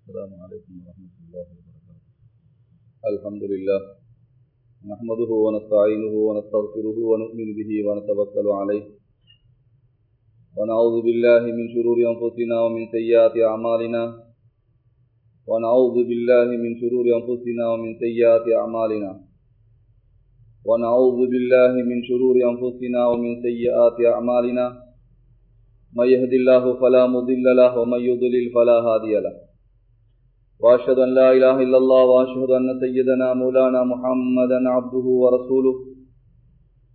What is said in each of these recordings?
السلام عليكم ورحمة الله وبركاته. الحمد لله نحمده ونستعينه ونستغفره ونؤمن به ونتوكل عليه. ونعوذ بالله من شرور أنفسنا ومن سيئات أعمالنا. ونعوذ بالله من شرور أنفسنا ومن سيئات أعمالنا. ونعوذ بالله من شرور أنفسنا ومن سيئات أعمالنا. من يهد الله فلا مضل له ومن يضلل فلا هادي له. وأشهد أن لا إله إلا الله وأشهد أن سيدنا مولانا محمدا عبده ورسوله.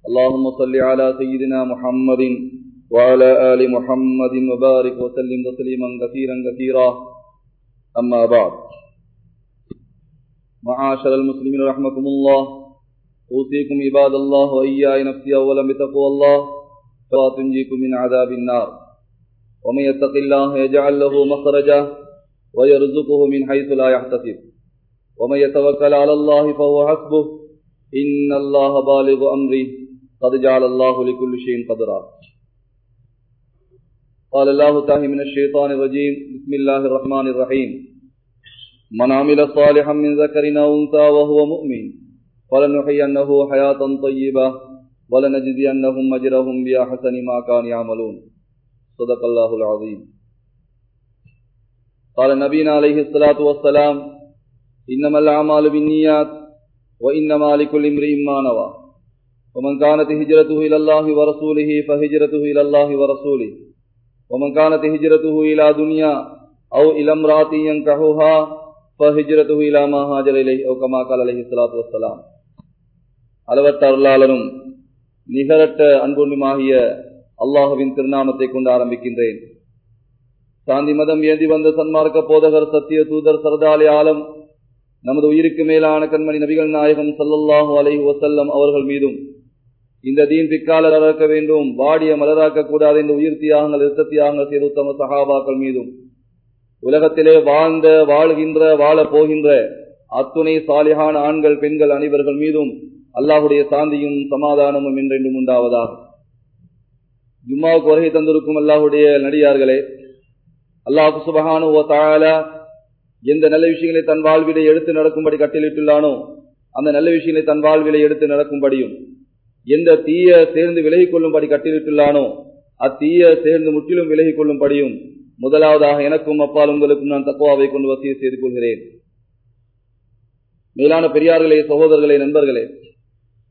اللهم صل على سيدنا محمد وعلى آل محمد وبارك وسلم تسليما كثيرا كثيرا. أما بعد. معاشر المسلمين رحمكم الله. أوصيكم عباد الله وإياي نفسي أولا بتقوى الله. فتنجيكم من عذاب النار. ومن يتق الله يجعل له مخرجا. ويرزقه من حيث لا يحتسب. ومن يتوكل على الله فهو حسبه، إن الله بالغ أمره. قد جعل الله لكل شيء قدرا. قال الله تعالى من الشيطان الرجيم، بسم الله الرحمن الرحيم. من عمل صالحا من ذكر أو أنثى وهو مؤمن، فلنحيينه حياة طيبة، ولنجزينهم أجرهم بأحسن ما كانوا يعملون. صدق الله العظيم. قال نبينا عليه الصلاة والسلام إنما الأعمال بالنيات وإنما لكل امرئ ما نوى ومن كانت هجرته إلى الله ورسوله فهجرته إلى الله ورسوله ومن كانت هجرته إلى دنيا أو إلى امرأة ينكحها فهجرته إلى ما هاجر إليه أو كما قال عليه الصلاة والسلام அளவற்ற அருளாளரும் நிகரற்ற அன்புண்டுமாகிய அல்லாஹுவின் திருநாமத்தை கொண்டு ஆரம்பிக்கின்றேன் சாந்தி மதம் ஏந்தி வந்த சன்மார்க்க போதகர் சத்திய தூதர் சரதாலி ஆலம் நமது உயிருக்கு மேலான கண்மணி நபிகள் நாயகம் சல்லல்லாஹு அலை வசல்லம் அவர்கள் மீதும் இந்த தீன் பிக்காலர் அறக்க வேண்டும் வாடிய மலராக்க கூடாது இந்த உயிர் தியாகங்கள் இரத்த தியாகங்கள் செய்த உத்தம சகாபாக்கள் மீதும் உலகத்திலே வாழ்ந்த வாழ்கின்ற வாழப் போகின்ற அத்துணை சாலிகான ஆண்கள் பெண்கள் அனைவர்கள் மீதும் அல்லாஹுடைய சாந்தியும் சமாதானமும் என்றென்றும் உண்டாவதாக. ஜும்மாவுக்கு வருகை தந்திருக்கும் அல்லாஹுடைய நடிகார்களே அல்லாஹு சுபகானு ஓ தாழ எந்த நல்ல விஷயங்களை தன் வாழ்விலை எடுத்து நடக்கும்படி கட்டளிட்டுள்ளானோ அந்த நல்ல விஷயங்களை தன் வாழ்விலை எடுத்து நடக்கும்படியும் எந்த தீய சேர்ந்து விலகிக் கொள்ளும்படி கட்டளிட்டுள்ளானோ அத்தீய சேர்ந்து முற்றிலும் விலகிக் கொள்ளும்படியும் முதலாவதாக எனக்கும் அப்பால் உங்களுக்கும் நான் தக்குவாவை கொண்டு வசதி செய்து கொள்கிறேன். மேலான பெரியார்களே சகோதரர்களே நண்பர்களே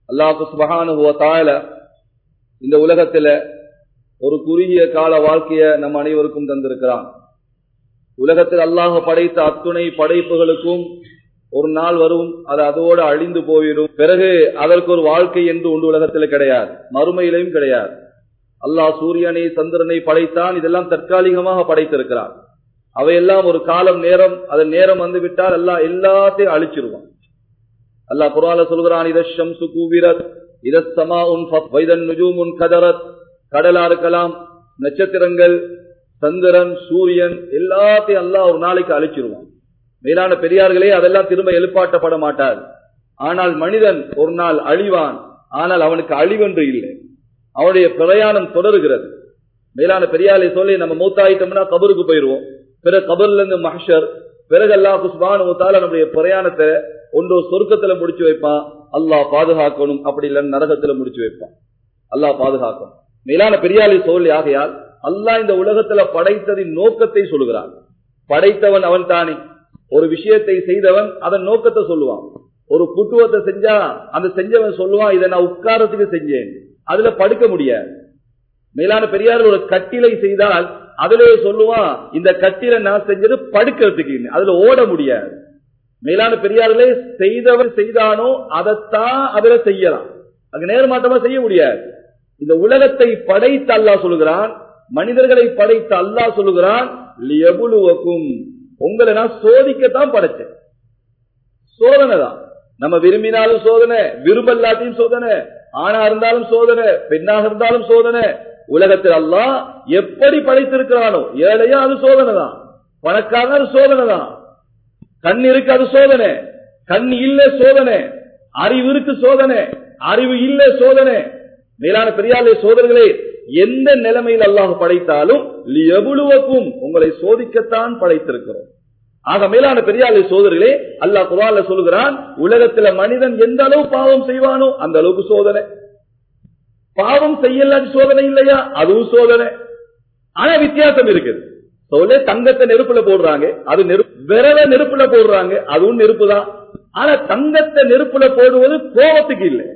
அல்லாஹு சுபஹானு ஓ தாழ இந்த உலகத்துல ஒரு குறுகிய கால வாழ்க்கையை நம் அனைவருக்கும் தந்திருக்கிறான். உலகத்தில் அல்லாஹ் படைத்த அத்துணை படைப்புகளுக்கும் ஒரு நாள் வரும் அது அதோடு அழிந்து போயிடும். பிறகு அதற்கு ஒரு வாழ்க்கை என்று உண்டு உலகத்தில் கிடையாது. மறுமையிலையும் கிடையாது. அல்லாஹ் சூரியனை சந்திரனை படைத்தான் இதெல்லாம் தற்காலிகமாக படைத்திருக்கிறான். அவையெல்லாம் ஒரு காலம் நேரம் அதன் நேரம் வந்து விட்டால் அல்லாஹ் எல்லாத்தையும் அழிச்சிருவான். அல்லாஹ் குரால சொல்கிறான் இதம் சுகூவிரத் இதமா உன் வைதன் நுஜூம் உன் கதரத். கடலா இருக்கலாம் நட்சத்திரங்கள் சந்திரன் சூரியன் எல்லாத்தையும் எல்லாம் ஒரு நாளைக்கு அழிச்சிருவான். மேலான பெரியார்களே அதெல்லாம் திரும்ப எழுப்பாட்டப்பட மாட்டார் ஆனால் மனிதன் ஒரு நாள் அழிவான். ஆனால் அவனுக்கு அழிவென்று இல்லை. அவனுடைய பிரயாணம் தொடருகிறது. மேலான பெரியாரை சொல்லி நம்ம மூத்தாயிட்டோம்னா கபருக்கு போயிருவோம். பிறகு கபர்ல இருந்து மஹர் பிறகு அல்லா குஸ்பான் நம்முடைய பிரயாணத்தை ஒன்றோ சொர்க்கத்துல முடிச்சு வைப்பான். அல்லாஹ் பாதுகாக்கணும். அப்படி இல்லைன்னு நரகத்துல முடிச்சு வைப்பான். அல்லாஹ் பாதுகாக்கணும். மேலான பெரியாளி சொல்லி ஆகையால் அல்லாஹ் இந்த உலகத்துல படைத்ததின் நோக்கத்தை சொல்லுகிறான். படைத்தவன் அவன் தானே. ஒரு விஷயத்தை செய்தவன் அதன் நோக்கத்தை சொல்லுவான். ஒரு குட்டுவத்தை செஞ்சா அந்த செஞ்சவன் சொல்லுவான் இதை நான் உட்காரத்துக்கு செஞ்சேன். அதுல படுக்க முடியாது. மேலான பெரியார் ஒரு கட்டிலை செய்தால் அதிலே சொல்லுவான் இந்த கட்டில நான் செஞ்சது படுக்கிறதுக்கு அதுல ஓட முடியாது. மேலான பெரியார்களே செய்தவன் செய்தானோ அதைத்தான் அதுல செய்யலாம். அங்க நேர்மாட்டமா செய்ய முடியாது. இந்த உலகத்தை படைத்த அல்லா சொல்லுகிறான் மனிதர்களை படைத்த அல்லா சொல்லுகிறான் உங்களை நான் சோதிக்கத்தான் படைச்சேன் சோதனை தான். நம்ம விரும்பினாலும் சோதனை விரும்பல்லாத்தையும் சோதனை ஆணா இருந்தாலும் சோதனை பெண்ணாக இருந்தாலும் சோதனை. உலகத்தில் அல்லா எப்படி படைத்திருக்கிறானோ ஏழையா அது சோதனை தான். பணக்காரன் அது சோதனை தான். கண் இருக்கு அது சோதனை. கண் இல்ல சோதனை. அறிவு இருக்கு சோதனை. அறிவு இல்ல சோதனை. மேலான பெரியாலே சோதனைகளே எந்த நிலைமையில் அல்லாஹ் படைத்தாலும் எவ்வளவுக்கும் உங்களை சோதிக்கத்தான் படைத்திருக்கிறோம். ஆக மேலான பெரியாளை சோதரிகளே அல்லாஹ் குரால சொல்லுகிறான் உலகத்துல மனிதன் எந்த அளவு பாவம் செய்வானோ அந்த அளவுக்கு சோதனை. பாவம் செய்யலாட்டி சோதனை இல்லையா? அதுவும் சோதனை. ஆனா வித்தியாசம் இருக்குது. சொல்ல தங்கத்தை நெருப்புல போடுறாங்க அது நெருப்பு விரல நெருப்புல போடுறாங்க அதுவும் நெருப்பு தான். ஆனா தங்கத்தை நெருப்புல போடுவது கோபத்துக்கு இல்லை.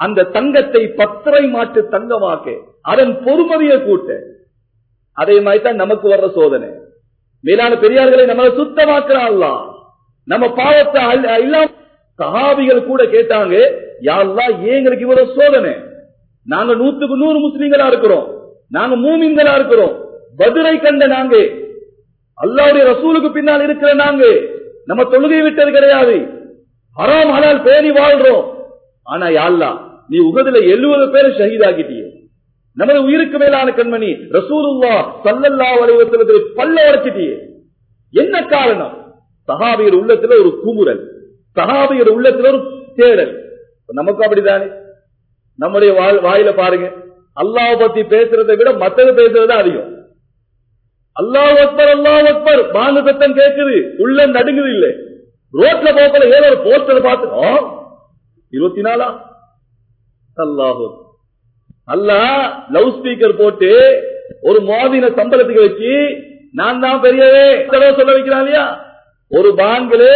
அந்த தங்கத்தை பத்திரை மாற்று தங்கமாக்க. அதன் பொறுமதியை கூட்ட. அதே மாதிரி தான் நமக்கு வர்ற சோதனை. மேலான பெரியார்களை நம்மளை சுத்தமாக்குறான் நம்ம பாவத்தை அல்ல- எல்லாம் கூட கேட்டாங்க யாரெல்லாம் ஏன் எங்களுக்கு இவ்வளவு சோதனை? நாங்க நூத்துக்கு நூறு முஸ்லீம்களா இருக்கிறோம். நாங்க மூமின்களா இருக்கிறோம். பதிலை கண்ட நாங்க. அல்லாவுடைய ரசூலுக்கு பின்னால் இருக்கிற நாங்க. நம்ம தொழுகை விட்டது கிடையாது. ஹராம் ஹலால் பேணி வாழ்றோம். ஆனா யாழ்லா நீ உகதுல எழுபது பேரை ஷஹீதாக்கிட்டியே. நமது உயிருக்கு மேலான கண்மணி ரசூலுல்லா சல்லல்லா வடிவத்தில் பல்ல உடைச்சிட்டியே. என்ன காரணம்? சஹாபியர் உள்ளத்துல ஒரு குமுறல். சஹாபியர் உள்ளத்துல ஒரு தேடல். நமக்கு அப்படித்தானே? நம்முடைய வாயில பாருங்க. அல்லாஹ் பத்தி பேசுறதை விட மத்தது பேசுறது அதிகம். அல்லாஹ் அக்பர் அல்லாஹ் அக்பர். பாங்கு சத்தம் கேக்குது. உள்ள நடுங்குது இல்ல. ரோட்ல போக்கல ஏதோ ஒரு போஸ்டர் பார்த்துக்கோ இருபத்தி நாலா? அல்லாஹ் அல்லாஹ் லவ் ஸ்பீக்கர் போட்டு ஒரு மோதின சம்பளத்துக்கு வச்சு நான் தான் பெரியவே தடவை சொல்ல வைக்கிறான் இல்லையா? ஒரு பாங்கிலே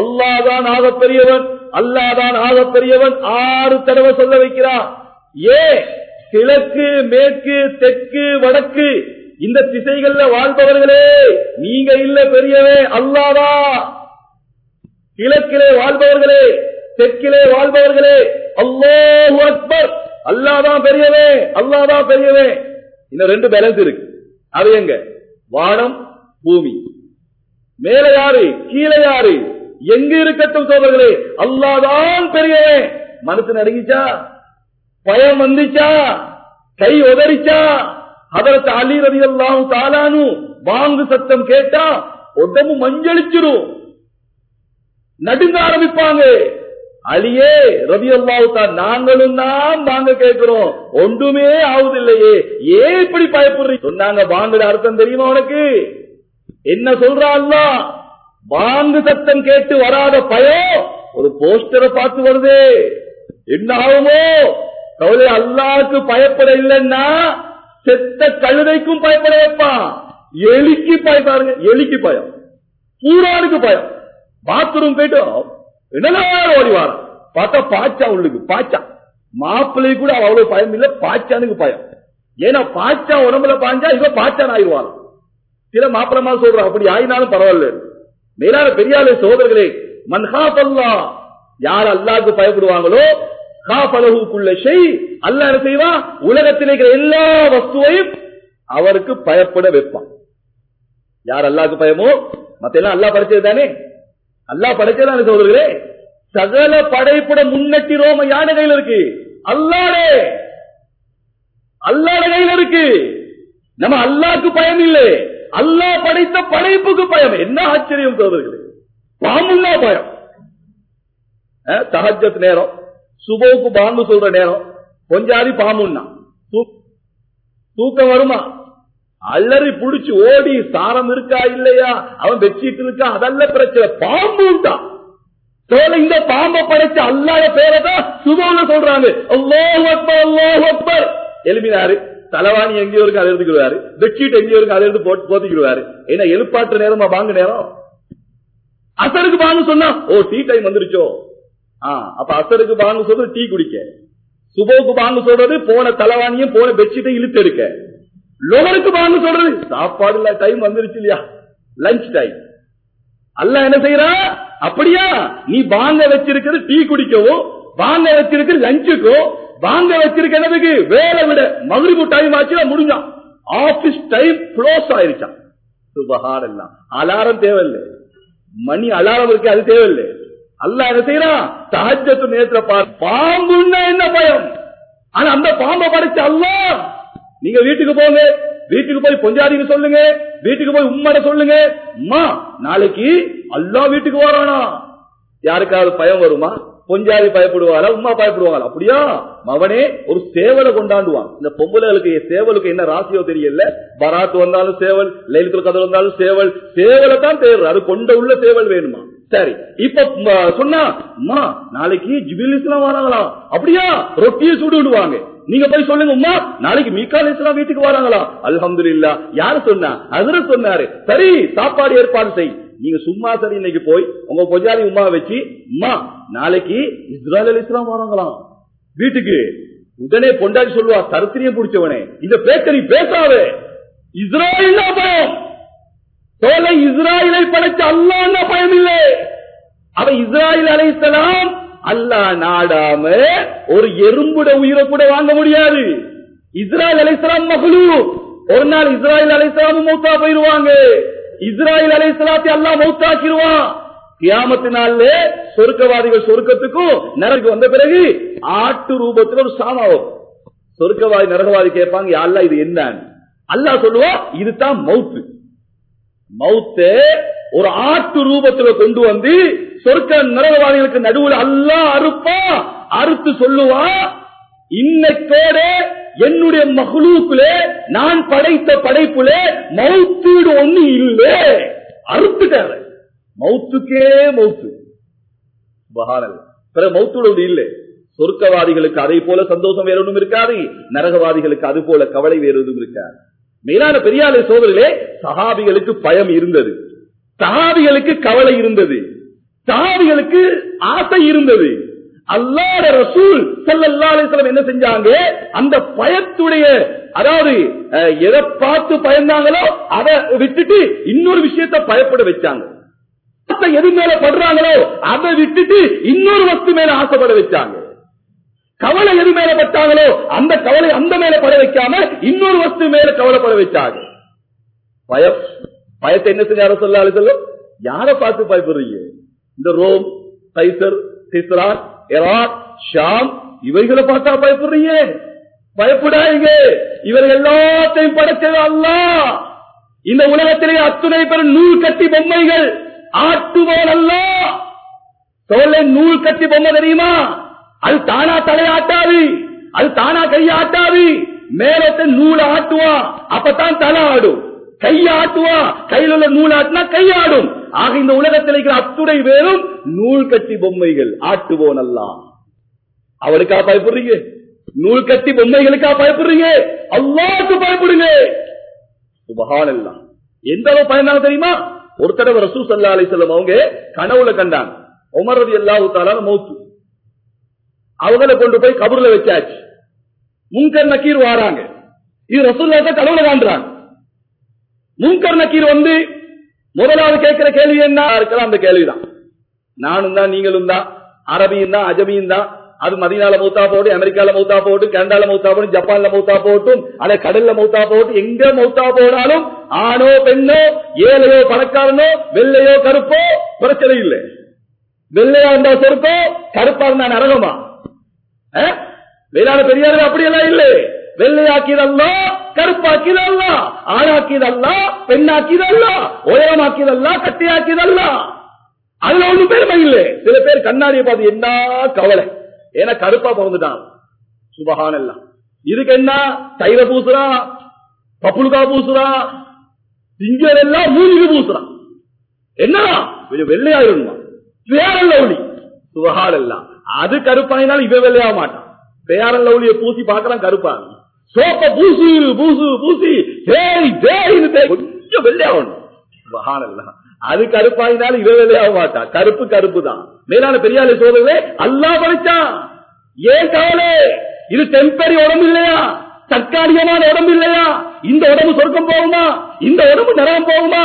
அல்லாதான் ஆக பெரியவன் அல்லாதான் ஆக பெரியவன் ஆறு தடவை சொல்ல வைக்கிறான். ஏ கிழக்கு மேற்கு தெற்கு வடக்கு இந்த திசைகள்ல வாழ்பவர்களே நீங்க இல்ல பெரியவே அல்லாதா கிழக்கிலே வாழ்பவர்களே தெற்கிலே வாழ்பவர்களே அல்லோ அக்பர். அல்லாதான் பெரியவே அல்லாதான் பெரியவே. இன்னும் ரெண்டு பேலன்ஸ் இருக்கு. அது எங்க? வானம் பூமி. மேல யாரு? கீழே யாரு? எங்க இருக்கட்டும் சோதர்களே அல்லாதான் பெரியவே. மனசு நடுங்கிச்சா? பயம் வந்துச்சா? கை உதறிச்சா? அதற்கு அலி ரவி எல்லாம் தாலானு வாங்கு சத்தம் கேட்டா உடம்பு மஞ்சளிச்சிரும். நடுங்க ஆரம்பிப்பாங்க. அழியே ரவி அல்லாவுக்கா நாங்களும் தான் வாங்க கேட்கிறோம். ஒன்றுமே ஆகுதில்லையே ஏன் இப்படி பயப்படுறீங்க சொன்னாங்க வாங்குற அர்த்தம் தெரியுமா உனக்கு? என்ன சொல்றா வாங்கு சத்தம் கேட்டு வராத பயம். ஒரு போஸ்டரை பார்த்து வருதே. என்ன ஆகுமோ? கவலை அல்லாவுக்கு பயப்பட இல்லைன்னா செத்த கழுதைக்கும் பயப்பட வைப்பான். எலிக்கு பயப்பாருங்க எலிக்கு பயம். பூரானுக்கு பயம். பாத்ரூம் போயிட்டு என்னெல்லாம் ஓடி வாரான் பார்த்தா பாச்சா உள்ளுக்கு பாச்சா மாப்பிள்ளை கூட அவ்வளவு பயம் இல்லை பாச்சானுக்கு பயம். ஏன்னா பாச்சா உடம்புல பாஞ்சா இவன் பாச்சான் ஆயிடுவான் சில மாப்பிளமா சொல்றான் அப்படி ஆயினாலும் பரவாயில்ல. மேலான பெரியாலே சோதர்களே மன்ஹாபல்லா யார் அல்லாவுக்கு பயப்படுவாங்களோ காபலகுக்குள்ள செய் அல்லாஹ் என்ன செய்வான் உலகத்தில் இருக்கிற எல்லா வஸ்துவையும் அவருக்கு பயப்பட வைப்பான். யார் அல்லாவுக்கு பயமோ? மத்த எல்லாம் படைச்சது தானே? அல்லாஹ் படைச்சதான் சோதர்களே சகல படைப்புட முன்னெட்டி ரோம யானை கையில் இருக்கு. அல்லாடே! அல்லாட கையில் இருக்கு. நம்ம அல்லாக்கு பயம் இல்லை. அல்லாஹ் படைத்த படைப்புக்கு பயம். என்ன ஆச்சரியம் சோதர்களே பாம்புன்னா பயம். அஹ், நேரம். சுபோக்கு பாம்பு சொல்ற நேரம். கொஞ்சாதி பாம்புன்னா. தூக்கம் வருமா? அலறி புடிச்சு ஓடி சாரம் இருக்கா இல்லையா? அவன் பெட்ஷீட் இருக்கா? அதல்ல பிரச்சனை. பாம்பு தான் சோழ இந்த பாம்பை படைச்ச அல்லாத பேரை தான் சுபோன்னு சொல்றாங்க. எழுப்பினாரு. தலைவாணி எங்கேயோ இருக்கு அதை எடுத்துக்கிடுவாரு. பெட்ஷீட் எங்கேயோ இருக்கு அதை எழுந்து போட்டு போத்திக்கிடுவாரு. ஏன்னா எழுப்பாட்டு நேரமா வாங்க நேரம்? அசருக்கு பாங்க சொன்னா ஓ டீ டைம் வந்துருச்சோ? ஆ, அப்ப அசருக்கு பாங்க சொல்றது டீ குடிக்க. சுபோக்கு பாங்க சொல்றது போன தலைவாணியும் போன பெட்ஷீட்டை இழுத்து எடுக்க. லோகருக்கு பாங்க சொல்றது. சாப்பாடு இல்ல டைம் வந்துருச்சு இல்லையா? லஞ்ச் டைம் அல்ல என்ன செய்யறா அப்படியா? நீ வாங்க வச்சிருக்கிறது டீ குடிக்கவோ வாங்க வச்சிருக்கிறது லஞ்சுக்கோ வாங்க வச்சிருக்க எனக்கு வேலை விட மகிழ்வு டைம் ஆச்சுன்னா முடிஞ்சான் ஆபீஸ் டைம் க்ளோஸ் ஆயிருச்சான் சுபஹான் எல்லாம் அலாரம் தேவையில்லை. மணி அலாரம் இருக்கு அது தேவையில்லை. அல்ல என்ன செய்யறான் தஹஜ்ஜத்து நேரத்துல பார். பாம்புன்னா என்ன பயம்? ஆனா அந்த பாம்பை படைச்ச அல்லாஹ் நீங்க வீட்டுக்கு போங்க. வீட்டுக்கு போய் பொஞ்சாதிக்கு சொல்லுங்க. வீட்டுக்கு போய் உம்மட சொல்லுங்க. அம்மா நாளைக்கு அல்லா வீட்டுக்கு வரானா? யாருக்காவது பயம் வருமா? பொஞ்சாதி பயப்படுவாளா? உமா பயப்படுவாங்களா அப்படியா? மவனே ஒரு சேவலை கொண்டாண்டுவான். இந்த பொம்பளைகளுக்கு சேவலுக்கு என்ன ராசியோ தெரியல. பராத்து வந்தாலும் சேவல் லைலத்துல கதல் வந்தாலும் சேவல். சேவலை தான் தேர்வு அது கொண்ட உள்ள சேவல் வேணுமா? சரி. இப்ப சொன்னா அம்மா நாளைக்கு ஜிபில் இஸ்லாம் வராங்களாம். அப்படியா? ரொட்டியை சுடு விடுவாங்க. நீங்க போய் சொல்லுங்க உமா நாளைக்கு மீக்கால் இஸ்லாம் வீட்டுக்கு வராங்களா? அல்ஹம்துலில்லாஹ் யாரு சொன்னா? அதுல சொன்னாரு. சரி சாப்பாடு ஏற்பாடு செய். நீங்க சும்மா சரி இன்னைக்கு போய் உங்க பொஜாரி உமா வச்சு உமா நாளைக்கு இஸ்ராயல் அலி இஸ்லாம் வராங்களாம். வீட்டுக்கு உடனே பொண்டாடி சொல்லுவா தரத்திரியம் பிடிச்சவனே இந்த பேக்கரி நீ பேசாதே இஸ்ராயல் பயம்? தோலை இஸ்ராயலை படைச்ச அல்லாஹ் பயம் இல்லை அவ இஸ்ராயல் அலைசலாம் அல்லாஹ் நாடாம ஒரு எறும்புட உயிரை கூட வாங்க முடியாது. இஸ்ராயல் அலைசலாம் மகளு ஒரு நாள் இஸ்ராயல் அலைசலாம் மௌத்தா போயிருவாங்க இஸ்ராயல் அலைசலாத்தை அல்லாஹ் மௌத்தாக்கிடுவான். கியாமத்து நாள்ல சொர்க்கவாதிகள் சொர்க்கத்துக்கும் நரகு வந்த பிறகு ஆட்டு ரூபத்துல ஒரு சாமாவும் சொருக்கவாதி சொர்க்கவாதி நரகவாதி கேட்பாங்க யாழ்லா இது என்னன்னு? அல்லாஹ் சொல்லுவா இதுதான் மவுத்து மவுத்த ஒரு ஆட்டு ரூபத்துல கொண்டு வந்து சொர்க்க நரகவாதிகளுக்கு நடுவுல அல்லா அறுப்பா அறுத்து சொல்லுவா இன்னைக்கோட என்னுடைய மகளுக்குலே நான் படைத்த படைப்புலே மௌத்தீடு ஒண்ணு இல்லை. அறுத்துட்டாரு. மௌத்துக்கே மௌத்து. பகானல் பிற மவுத்தோட ஒண்ணு இல்லை. சொர்க்கவாதிகளுக்கு அதை போல சந்தோஷம் வேற ஒன்றும் இருக்காது. நரகவாதிகளுக்கு அது போல கவலை வேற ஒன்றும் இருக்காது. மேலான பெரியாலை சோதரிலே சஹாபிகளுக்கு பயம் இருந்தது. சஹாபிகளுக்கு கவலை இருந்தது. சஹாபிகளுக்கு ஆசை இருந்தது. அல்லாத ரசூல் ஸல்லல்லாஹு என்ன செஞ்சாங்க? அந்த பயத்துடைய அதாவது அஹ், எதை பார்த்து பயந்தாங்களோ அதை விட்டுட்டு இன்னொரு விஷயத்த பயப்பட வச்சாங்க. எது மேல படுறாங்களோ அதை விட்டுட்டு இன்னொரு வஸ்து மேல ஆசைப்பட வச்சாங்க. கவலை எது மேல பட்டாங்களோ அந்த கவலை அந்த மேல பட வைக்காம இன்னொரு வஸ்து மேல கவலைப்பட வச்சாங்க. பயம் பயத்தை என்ன செஞ்சார சொல்ல சொல்லும் யாரை பார்த்து பயப்படுறீங்க? இந்த ரோம் கைசர் சிஸ்ரான் எராக் ஷாம் இவைகளை பார்த்தா பயப்படுறீங்க. பயப்படாதீங்க. இவர்கள் எல்லாத்தையும் படைச்சது அல்ல இந்த உலகத்திலே அத்துணை பெரும் நூல் கட்டி பொம்மைகள். ஆட்டுவோர் அல்ல. தோலை நூல் கட்டி பொம்மை தெரியுமா? அது தானா தலையாட்டாது. அது தானா கையாட்டாது. மேலத்தை நூலை ஆட்டுவான் அப்பதான் தலை ஆடும். கை ஆட்டுவான் கையில் உள்ள நூல் ஆட்டினா கையாடும். ஆக இந்த உலகத்தில் இருக்கிற அத்துணை பேரும் நூல் கட்டி பொம்மைகள் ஆட்டுவோன் அல்லாம் அவளுக்கா பயப்படுறீங்க? நூல் கட்டி பொம்மைகளுக்கா பயப்படுறீங்க? அல்லாக்கு பயப்படுங்க. சுபஹானல்லாஹ் எந்த அளவு பயந்தாங்க தெரியுமா? ஒரு தடவை ரசூ சல்லா அலி செல்லம் அவங்க கனவுல கண்டாங்க. உமரது எல்லா அல்லாஹு மௌத்து. அவங்கள கொண்டு போய் கபூர்ல வச்சாச்சு. முன்கர் நக்கீர் வாராங்க. இது ரசூல்லா கனவுல காண்றாங்க. முன்கர் நக்கீர் வந்து முதலாவது கேட்கிற கேள்வி என்ன? இருக்கலாம் அந்த கேள்விதான். நானும் தான் நீங்களும் தான் அரபியும் தான் அஜமியும் தான். அது மதினால மூத்தா போட்டு அமெரிக்கால மூத்தா போட்டு கனடால மூத்தா போட்டு ஜப்பான்ல மூத்தா போட்டும் அல்ல கடல்ல மூத்தா போட்டு எங்க மௌத்தா போனாலும் ஆணோ பெண்ணோ ஏழையோ பணக்காரனோ வெள்ளையோ கருப்போ பிரச்சனை இல்லை. வெள்ளையா இருந்தா சொருப்போ கருப்பா இருந்தா நரகமா? அஹ்? வேளாண் பெரியார்கள் அப்படியெல்லாம் இல்லை. வெள்ளையாக்கியதல்ல கருப்பாக்கியதல்ல ஆணாக்கியதல்ல பெண்ணாக்கியதல்ல உயரமாக்கியதல்ல கட்டியாக்கியதல்ல அதுல ஒண்ணும் பெருமை இல்லை. சில பேர் கண்ணாடியை பார்த்து என்ன கவலை. ஏன்னா கருப்பா பிறந்துட்டான். சுபகான் எல்லாம் இதுக்கு என்ன? தைல பூசுறா பப்புளுக்கா பூசுறா திங்கர் எல்லாம் மூஞ்சிக்கு பூசுறான் என்ன? கொஞ்சம் வெள்ளையாயிருமா பேரல் லவுலி சுபகால் எல்லாம் அது கருப்பாயினாலும் இவன் வெள்ளையாக மாட்டான் பேரல் லவுலிய பூசி பார்க்கலாம் கருப்பான் சோப்ப பூசு பூசு பூசி தேய்னு தேய் கொஞ்சம் வெள்ளையாகணும் சுபகான் எல்லாம் அது கருப்பாயினாலும் இவன் வெள்ளையாக மாட்டான். கருப்பு கருப்பு தான் மேலான பெரியாலை சோதரே அல்லா படைச்சான் ஏன் கவலை? இது டெம்பரரி உடம்பு இல்லையா? தற்காலிகமான உடம்பு இல்லையா? இந்த உடம்பு சொர்க்கம் போகுமா? இந்த உடம்பு நரகம் போகுமா?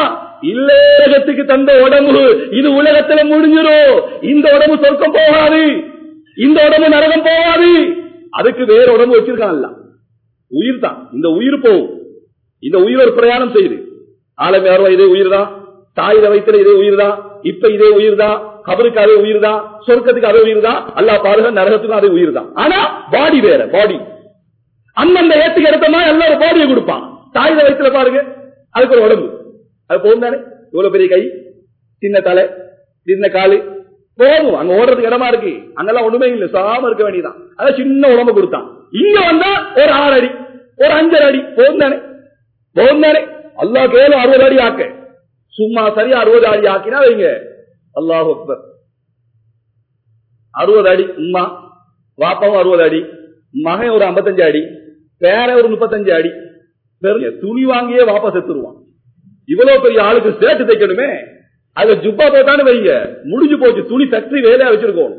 இல்லத்துக்கு தந்த உடம்பு இது உலகத்துல முடிஞ்சிரும். இந்த உடம்பு சொர்க்கம் போகாது. இந்த உடம்பு நரகம் போகாது. அதுக்கு வேற உடம்பு வச்சிருக்கான்ல உயிர் தான் இந்த உயிர் போகும். இந்த உயிர் ஒரு பிரயாணம் செய்யுது ஆலமி அருவா இதே உயிர் தான் தாயில வயிற்றுல இதே உயிர் தான் இப்ப இதே உயிர் தான் கபருக்கு அதே உயிர் தான் சொர்க்கத்துக்கு அதே உயிர் தான் அல்லா பாருங்க நரகத்துக்கும் அதே உயிர் தான் ஆனா பாடி வேற பாடி அந்தந்த ஏத்துக்கு எடுத்த மாதிரி எல்லா ஒரு பாடியை கொடுப்பான். தாயில வயிற்றுல பாருங்க அதுக்கு ஒரு உடம்பு. அது போகும் தானே? இவ்வளவு பெரிய கை சின்ன தலை சின்ன காலு. போதும் அங்க ஓடுறதுக்கு இடமா இருக்கு. அங்கெல்லாம் ஒண்ணுமே இல்லை சாம இருக்க வேண்டியதான் அதான் சின்ன உடம்பு கொடுத்தான். இங்க வந்தா ஒரு ஆறு அடி ஒரு அஞ்சரை அடி போதும் தானே போதும் தானே அல்லா கேளு அறுபது அடி ஆக்க. சும்மா சரியா அறுபது அடி ஆக்கினா வைங்க. அல்லாஹ் அறுபது அடி உம்மா. வாப்பாவும் அறுபது அடி மகன் ஒரு ஐம்பத்தஞ்சு அடி பேர ஒரு முப்பத்தஞ்சு அடி. பெரிய துணி வாங்கியே வாப்பா செத்துருவான். இவ்வளவு பெரிய ஆளுக்கு சேர்த்து தைக்கணுமே. அது ஜுப்பா போட்டான்னு வைங்க. முடிஞ்சு போச்சு துணி ஃபேக்டரி வேலையா வச்சிருக்கோம்.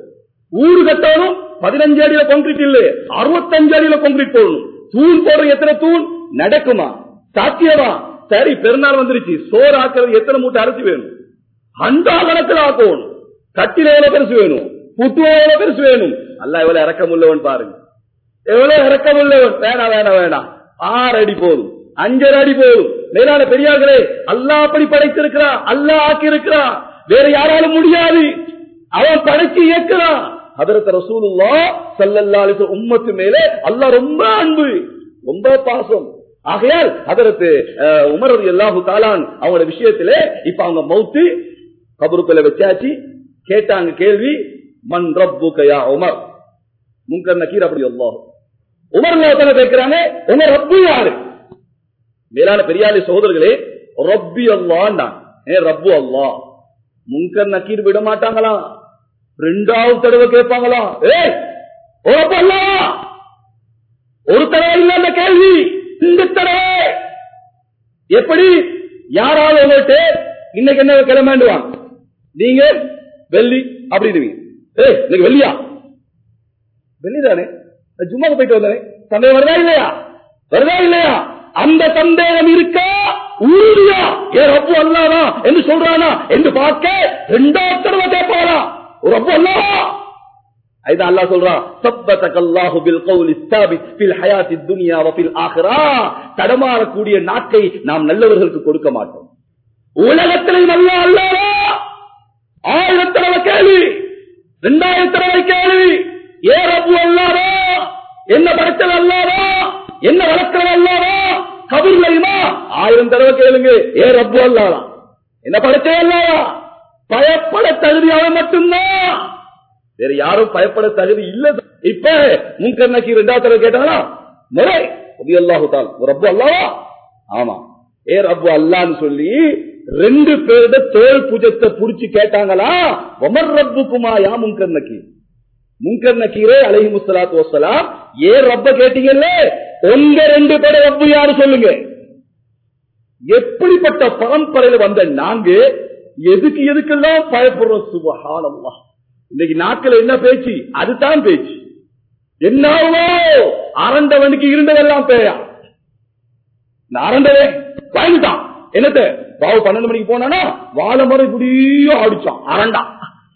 ஊரு கட்டாலும் பதினஞ்சு அடியில கான்கிரீட் இல்ல அறுபத்தஞ்சு அடியில கான்கிரீட் போடணும். தூண் போடுற எத்தனை தூண்? நடக்குமா? சாத்தியமா? சரி பெருநாள் வந்துருச்சு. சோறு ஆக்குறது எத்தனை மூட்டை அரிசி வேணும்? அந்த கணக்கில் ஆக்கணும். கட்டில எவ்வளவு பெருசு வேணும்? புட்டு எவ்வளவு பெருசு வேணும்? அல்ல எவ்வளவு இறக்கம் உள்ளவன் பாருங்க. எவ்வளவு இறக்கம் உள்ளவன் வேணா வேணாம் வேணாம். ஆறு அடி போதும். அஞ்சரை அடி போதும். மேலான பெரியார்களே அல்லாஹ் அப்படி படைத்திருக்கிறா அல்லாஹ் ஆக்கி இருக்கிறா வேற யாராலும் முடியாது. அவன் படைச்சு இயக்குறான். அதற்கு ரசூலுல்லா சல்லல்லா அலிஸ் உம்மத்து மேலே அல்லாஹ் ரொம்ப அன்பு ரொம்ப பாசம். ஆகையால் அதற்கு உமர் எல்லாஹு தாலான் அவங்களோட விஷயத்துல இப்ப அவங்க மௌத்து கபருக்குள்ள வச்சாச்சு. கேட்டாங்க கேள்வி மன் ரப்பு கயா உமர்? முன்கர் நக்கீர் அப்படி எல்லாரும் உமர் அல்லாஹ் கேட்கிறாங்க உமர் ரப்பு யாரு? மேலான பெரியாளி சகோதரர்களே ரப்பி அல்லான் ஏ ரப்பு அல்லா முன்கர் நக்கீர் விட மாட்டாங்களாம் ரெண்டாவது தடவை கேட்பாங்களா? ஏய் ஒரு தடவை இல்ல அந்த கேள்வி. இந்த தடவை. எப்படி? யாராவது உங்கள்கிட்ட இன்னைக்கு என்ன கிளம்பேண்டுவான் நீங்க வெள்ளி அப்படிடுவீங்க ஏய் இன்னைக்கு வெள்ளியா? வெள்ளி தானே ஜும்மாக்கு போயிட்டு வந்தானே. சந்தேகம் வருதா இல்லையா? வருதா இல்லையா? அந்த சந்தேகம் இருக்க? உறுதியா? ஏ ரப்பு அல்லாதா என்று சொல்றானா என்று பார்க்க ரெண்டாவது தடவை கேட்பாரா ரப்பு அல்லாவா ஐதான் அல்லாஹ் சொல்றான் சப்பதக அல்லாஹு பில் கௌலி ஸ்தாபித் ஃபில் ஹயாத்தி துன்யா வ ஃபில் ஆখিরা தடமாறக்கூடிய நாட்டை நாம் நல்லவர்களுக்கு கொடுக்க மாட்டோம். உலகத்திலும் அல்லாஹ் அல்லாஹ். ஆயிரம் தடவை கேள்வி ரெண்டாயிரம் தடவை கேள்வி ஏ ரப்பு அல்லாதா என்ன படைத்தல் அல்லாதா என்ன வளர்க்கிறது அல்லாதா கபிர்லையுமா ஆயிரம் தடவை கேளுங்க ஏ ரப்பு அல்லாதா என்ன படைத்தே அல்லாதா பயப்பட தகுதியாக மட்டும்தான். வேற யாரும் பயப்பட தகுதி இல்ல. இப்ப முன்கர்ணக்கு ரெண்டாவது தடவை கேட்டாங்களா? முறை. அல்லாஹு ரப்பு அல்லாவா? ஆமா. ஏ ரப்பு அல்லான்னு சொல்லி ரெண்டு பேருட தோல் புஜத்தை புடிச்சு கேட்டாங்களா? ஒமர் ரப்புக்குமா யா முன்கர் நக்கீர் முன்கர் நக்கீரே அலஹி முஸ்லாத்து வசலாம் ஏ ரப்ப கேட்டீங்கல்ல? உங்க ரெண்டு பேரை ரப்பு யாரு சொல்லுங்க? எப்படிப்பட்ட பரம்பரையில் வந்த நாங்க எதுக்கு எதுக்கெல்லாம் பயப்படுறோம் சுபஹானல்லா? இன்னைக்கு நாட்கள் என்ன பேச்சு? அதுதான் பேச்சு. என்னவோ அரண்டவனுக்கு இருந்ததெல்லாம் பேயா? அரண்டவே வாங்கிட்டான் என்னத்த? பாவு பன்னெண்டு மணிக்கு போனானா? வாழ முறை இப்படியோ ஆடிச்சான். அரண்டா.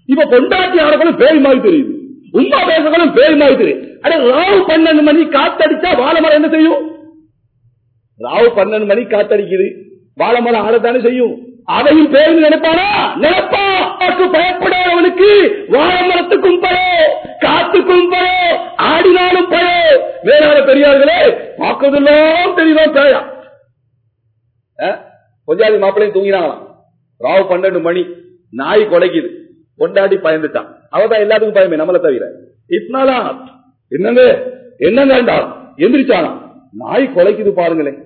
இப்ப கொண்டாட்டி ஆடப்படும் பேய் மாதிரி தெரியுது. உமா பேசப்படும் பேய் மாதிரி தெரியுது. அட ராவு பன்னெண்டு மணி காத்தடிச்சா வாழ மரம் என்ன செய்யும்? ராவு பன்னெண்டு மணி காத்தடிக்குது. வாழ மரம் ஆடத்தானே செய்யும்? அதையும் பேருந்து நினைப்பானா? நினைப்பா. பயப்படாதவனுக்கு வாழை மரத்துக்கும் பயம் காத்துக்கும் பயம் ஆடினாலும் பயம் வேறாத பெரியார்களே பார்க்கறதெல்லாம் தெரியும் பேயா கொஞ்சாதி மாப்பிள்ளையும் தூங்கினாங்களாம். ராவு பன்னெண்டு மணி. நாய் கொலைக்குது. கொண்டாடி பயந்துட்டான். அவதான் எல்லாத்துக்கும் பயமே நம்மளை தவிர. இப்னாலா என்னங்க? என்னங்கண்டா எந்திரிச்சானா நாய் கொலைக்குது பாருங்களேன்.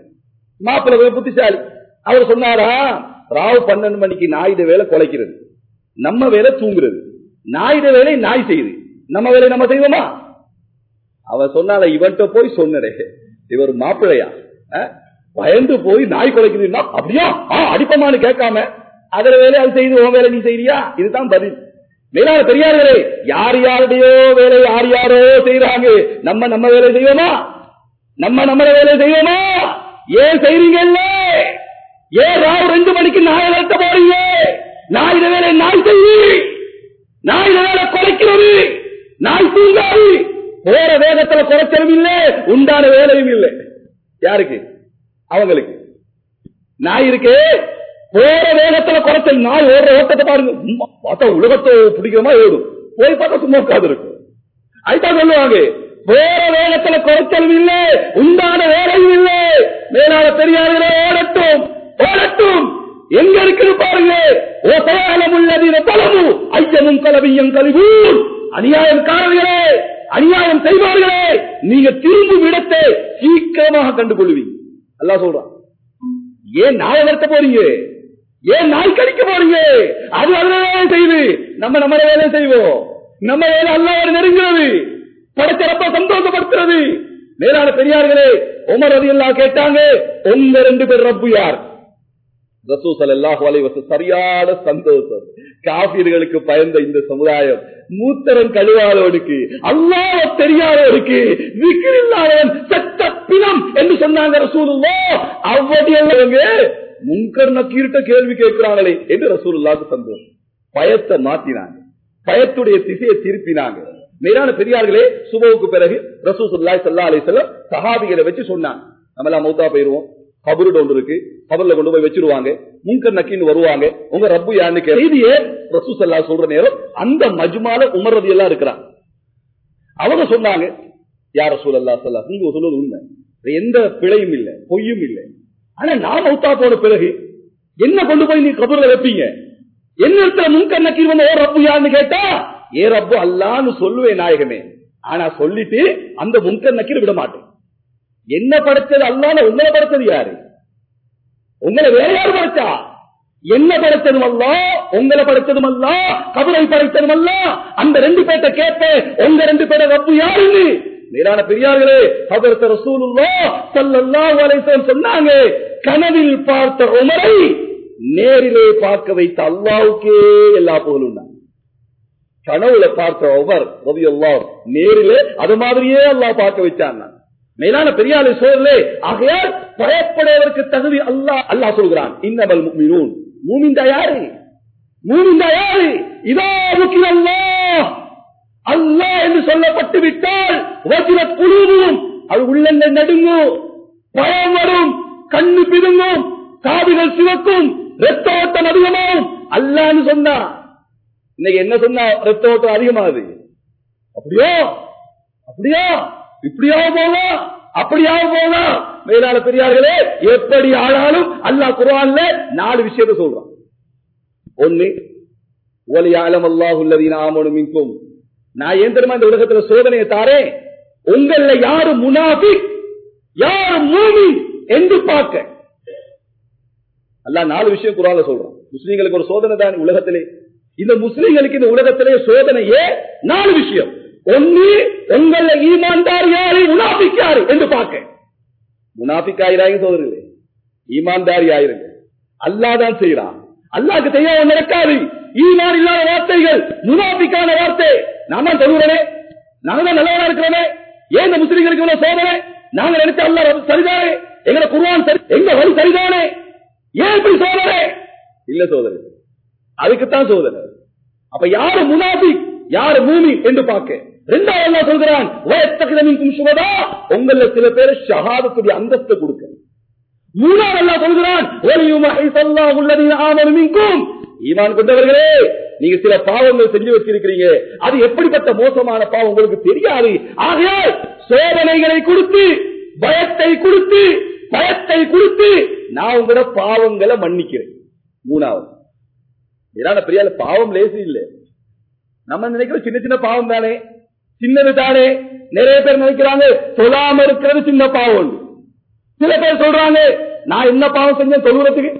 மாப்பிள்ளை புத்திசாலி. அவர் சொன்னாரா? ராவு பன்னெண்டு மணிக்கு நாயுட வேலை கொலைக்கிறது. நம்ம வேலை தூங்குறது. நாயுட வேலை நாய் செய்யுது. நம்ம வேலை நம்ம செய்வோமா? அவ சொன்னால இவன்கிட்ட போய் சொன்னரே இவர் மாப்பிள்ளையா? பயந்து போய் நாய் குலைக்குதுன்னா அப்படியா? அடிப்பமானு கேட்காம அதுல வேலை அது செய்து உன் வேலை நீ செய்யறியா இதுதான் பதில். மேலான பெரியார்களே யார் யாருடையோ வேலை யார் யாரோ செய்யறாங்க நம்ம நம்ம வேலை செய்வோமா? நம்ம நம்மள வேலை செய்வோமா? ஏன் செய்றீங்கல்ல ஏன் ராவ் ரெண்டு மணிக்கு நாய் வளர்த்த போறீங்க? நாய் வேலை நாய் செய்யு நாய் வேலை குறைக்கிறது நாய் தூங்காது. போற வேகத்துல குறைச்சலும் இல்லை உண்டான வேலையும் இல்லை. யாருக்கு? அவங்களுக்கு. நாய் இருக்கு போற வேகத்துல குறைச்சல் நாய் ஓடுற ஓட்டத்தை பாருங்க. பார்த்தா உலகத்தை பிடிக்கிறமா ஓடும். போய் பார்த்தா சும்மா உட்காந்து இருக்கும். அதுதான் சொல்லுவாங்க. போற வேகத்துல குறைச்சலும் இல்லை உண்டான வேலையும் இல்லை. மேலான பெரியார்களே ஓடட்டும். ஓடட்டும். எங்க இருக்குது பாருங்க. ஓசையால உள்ளதின பலமு. ஐயமும் கலவியும் கழிவூர். அநியாயக்காரர்களே அநியாயம் செய்வார்களே. நீங்க திரும்பும் இடத்தை சீக்கிரமாக கண்டுகொள்வீங்க. அல்லாஹ் சொல்றான் ஏன் நாயை வருத்த போறீங்க? ஏன் நாய் கடிக்க போறீங்க? அது அதனால வேலை செய்யுது நம்ம நம்ம வேலை செய்வோம். நம்ம வேலை அல்லாவோட நெருங்கிறது. படத்திறப்ப சந்தோஷப்படுத்துறது. மேலான பெரியார்களே உமர் ரதி எல்லாம் கேட்டாங்க உங்க ரெண்டு பேர் ரப்பு யார்? சரியான சந்தோஷம். காபீர்களுக்கு பயந்த இந்த சமுதாயம் மூத்தரன் கழுவாதவனுக்கு அல்லாஹ் தெரியாதவனுக்கு விக்கிரில்லாதவன் சட்ட பிணம் என்று சொன்னாங்க ரசூலுல்லா அவ்வளவு முன்கர் நக்கீர்ட்ட கேள்வி கேட்கிறாங்களே என்று ரசூலுல்லாக்கு சந்தோஷம். பயத்தை மாத்தினாங்க. பயத்துடைய திசையை திருப்பினாங்க. மேலான பெரியார்களே சுபவுக்கு பிறகு ரசூசுல்லாய் சல்லா அலிசல்லம் சஹாபிகளை வச்சு சொன்னாங்க. நம்ம எல்லாம் மௌத்தா போயிருவோம். கபருடு ஒன்று இருக்கு. கபர்ல கொண்டு போய் வச்சிருவாங்க. முன்கர் நக்கின்னு வருவாங்க. உங்க ரப்பு யாருன்னு செய்தியே ரசூசல்லா சொல்ற நேரம் அந்த மஜ்மால உமர் ரதி எல்லாம் இருக்கிறான். அவங்க சொன்னாங்க யார சூழல்லா சொல்லா நீங்க சொல்றது உண்மை. எந்த பிழையும் இல்லை. பொய்யும் இல்லை. ஆனா நான் உத்தா போன பிறகு என்ன கொண்டு போய் நீ கபூர்ல வைப்பீங்க? என்ன இடத்துல முன்கர் நக்கீர் வந்து ஓ ரப்பு யாருன்னு கேட்டா ஏ ரப்பு அல்லான்னு சொல்லுவேன் நாயகமே. ஆனா சொல்லிட்டு அந்த முன்கர் நக்கீர் விட மாட்டேன் என்ன படைச்சது அல்லாத உங்களை படைச்சது யாரு? உங்களை வேற யாரு படைச்சா என்ன படைத்ததும் அல்ல உங்களை படைச்சதும் அல்ல கபரை படைத்ததும் அல்ல அந்த ரெண்டு பேர்த்த கேட்பேன் உங்க ரெண்டு பேரை ரப்பு யாருன்னு? மேலான பெரியார்களே அதற்கு ரசூலுல்லா சல்லல்லாஹு அலைஹி சொன்னாங்க கனவில் பார்த்த உமரை நேரிலே பார்க்க வைத்த அல்லாவுக்கே எல்லா புகழும் கனவுல பார்த்த உமர் ரலியல்லாஹு நேரிலே அது மாதிரியே அல்லாஹ் பார்க்க வச்சான் மேலான பெரியாரை சோழலே ஆகையால் பயப்படுவதற்கு தகுதி அல்லாஹ் அல்லாஹ் சொல்கிறான். இன்னமல் மீனூன் மூமிந்தா யாரு? மூமிந்தா யாரு? இதோ முக்கிய அல்லா அல்லாஹ் என்று சொல்லப்பட்டு விட்டால் வஜ்ர குழுவும் அது உள்ளங்கள் நடுங்கும் பயம் வரும் கண்ணு பிதுங்கும் காதுகள் சிவக்கும் ரத்த ஓட்டம் அதிகமாகும். அல்லான்னு சொன்னா இன்னைக்கு என்ன சொன்னா ரத்த ஓட்டம் அதிகமாகுது? அப்படியோ? அப்படியா? இப்படியாவது போகலாம் அப்படியாவது போகலாம் மேலான பெரியார்களே எப்படி ஆனாலும் அல்லாஹ் குரான்ல நாலு விஷயத்தை சொல்றான். ஒண்ணு ஒலியாலம் அல்லாஹுல்லதீன் ஆமனு மின்கும். நான் ஏன் தெரியுமா இந்த உலகத்துல சோதனையை தாரேன்? உங்கள யாரு முனாபி யாரு மூமி என்று பார்க்க. அல்ல நாலு விஷயம் குரால சொல்றோம் முஸ்லீம்களுக்கு ஒரு சோதனை தான் உலகத்திலே. இந்த முஸ்லீம்களுக்கு இந்த உலகத்திலே சோதனையே நாலு விஷயம். ஒன்னு உங்கள ஈமான்தார் யாரு முனாபிக் என்று பார்க்க. முனாபிக் ஆயிராங்க சோதரிலே. ஈமான்தாரி ஆயிருங்க அல்லாதான் செய்யறான் அல்லாக்கு தெரியாம நடக்காது ஈமான் இல்லாத வார்த்தைகள் முனாபிக்கான வார்த்தை. நான் தான் சொல்லுறேனே நாங்க தான் நல்லவனா இருக்கிறோமே. ஏன் இந்த முஸ்லீம்களுக்கு இவ்வளவு சோதனை? நாங்க நினைச்ச அல்ல சரிதானே? எங்களை குருவான் சரி எங்க வழி சரிதானே? ஏன் இப்படி சோதனை? இல்ல சோதனை. அதுக்குத்தான் சோதனை. அப்ப யாரு முனாபி யாரு பூமி என்று பார்க்க. ரெண்டாவது என்ன சொல்கிறான்? வயத்தகிதமின் சுவதா உங்கள சில பேர் ஷஹாதத்துடைய அந்தஸ்தை கொடுக்க மூணாவது அல்லா சொல்கிறான்? ஈமான் கொண்டவர்களே நீங்க சில பாவங்கள் செஞ்சு வச்சிருக்கிறீங்க. அது எப்படிப்பட்ட மோசமான பாவம் உங்களுக்கு தெரியாது. ஆகையால் சோதனைகளை கொடுத்து பயத்தை கொடுத்து பயத்தை கொடுத்து நான் உங்களோட பாவங்களை மன்னிக்கிறேன். மூணாவது. ஏன்னா பெரியால பாவம் லேசு இல்லை. நம்ம நினைக்கிற சின்ன சின்ன பாவம் தானே. சின்னது தானே? நிறைய பேர் நினைக்கிறாங்க சொல்லாம இருக்கிறது சின்ன பாவம். சில பேர் சொல்றாங்க நான் என்ன பாவம் செஞ்சேன் தொழுவதுக்கு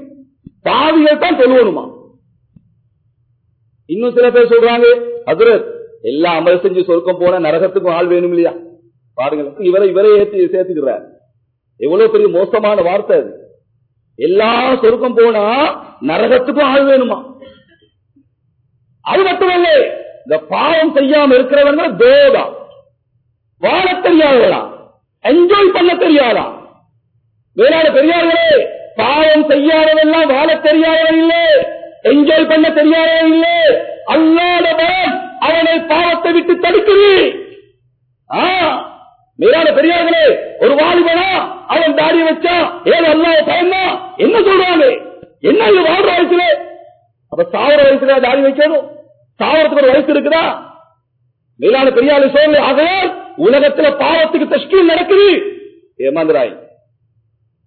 பாவிகள் தான் தொழுவணுமா? இன்னும் சில பேர் சொல்றாங்க அதுரத் எல்லா அமல் செஞ்சு சொர்க்கம் போன நரகத்துக்கும் ஆள் வேணும் இல்லையா? பாருங்க இவரை இவரை ஏற்றி சேர்த்துக்கிறார். எவ்வளவு பெரிய மோசமான வார்த்தை அது. எல்லா சொருக்கம் போனா நரகத்துக்கும் ஆள் வேணுமா? அது மட்டுமல்ல இந்த பாவம் செய்யாம இருக்கிறவங்க தோதா. வாழ தெரியாதவளா. என்ஜாய் பண்ண தெரியாதா. வேளாண் பெரியார்களே பாவம் செய்யாதவெல்லாம் வாழ தெரியாதவன் இல்லை. என்ஜாய் பண்ண தெரியாதவன் இல்லை. அல்லாதவன் அவனை பாவத்தை விட்டு தடுக்கிறேன் மேலான பெரியார்களே ஒரு வாலிபனா அவன் தாடி வச்சா ஏன் அல்லாத பயன்னா என்ன சொல்றாங்க என்ன இது வாழ்ற வயசுல? அப்ப சாவர வயசுல தாடி வைக்கணும். சாவரத்துக்கு ஒரு வயசு இருக்குதா? மேலான பெரியாளை சொல்லு ஆகையால் உலகத்துல பாவத்துக்கு தஷ்கீல் நடக்குது. ஏமாந்துராய்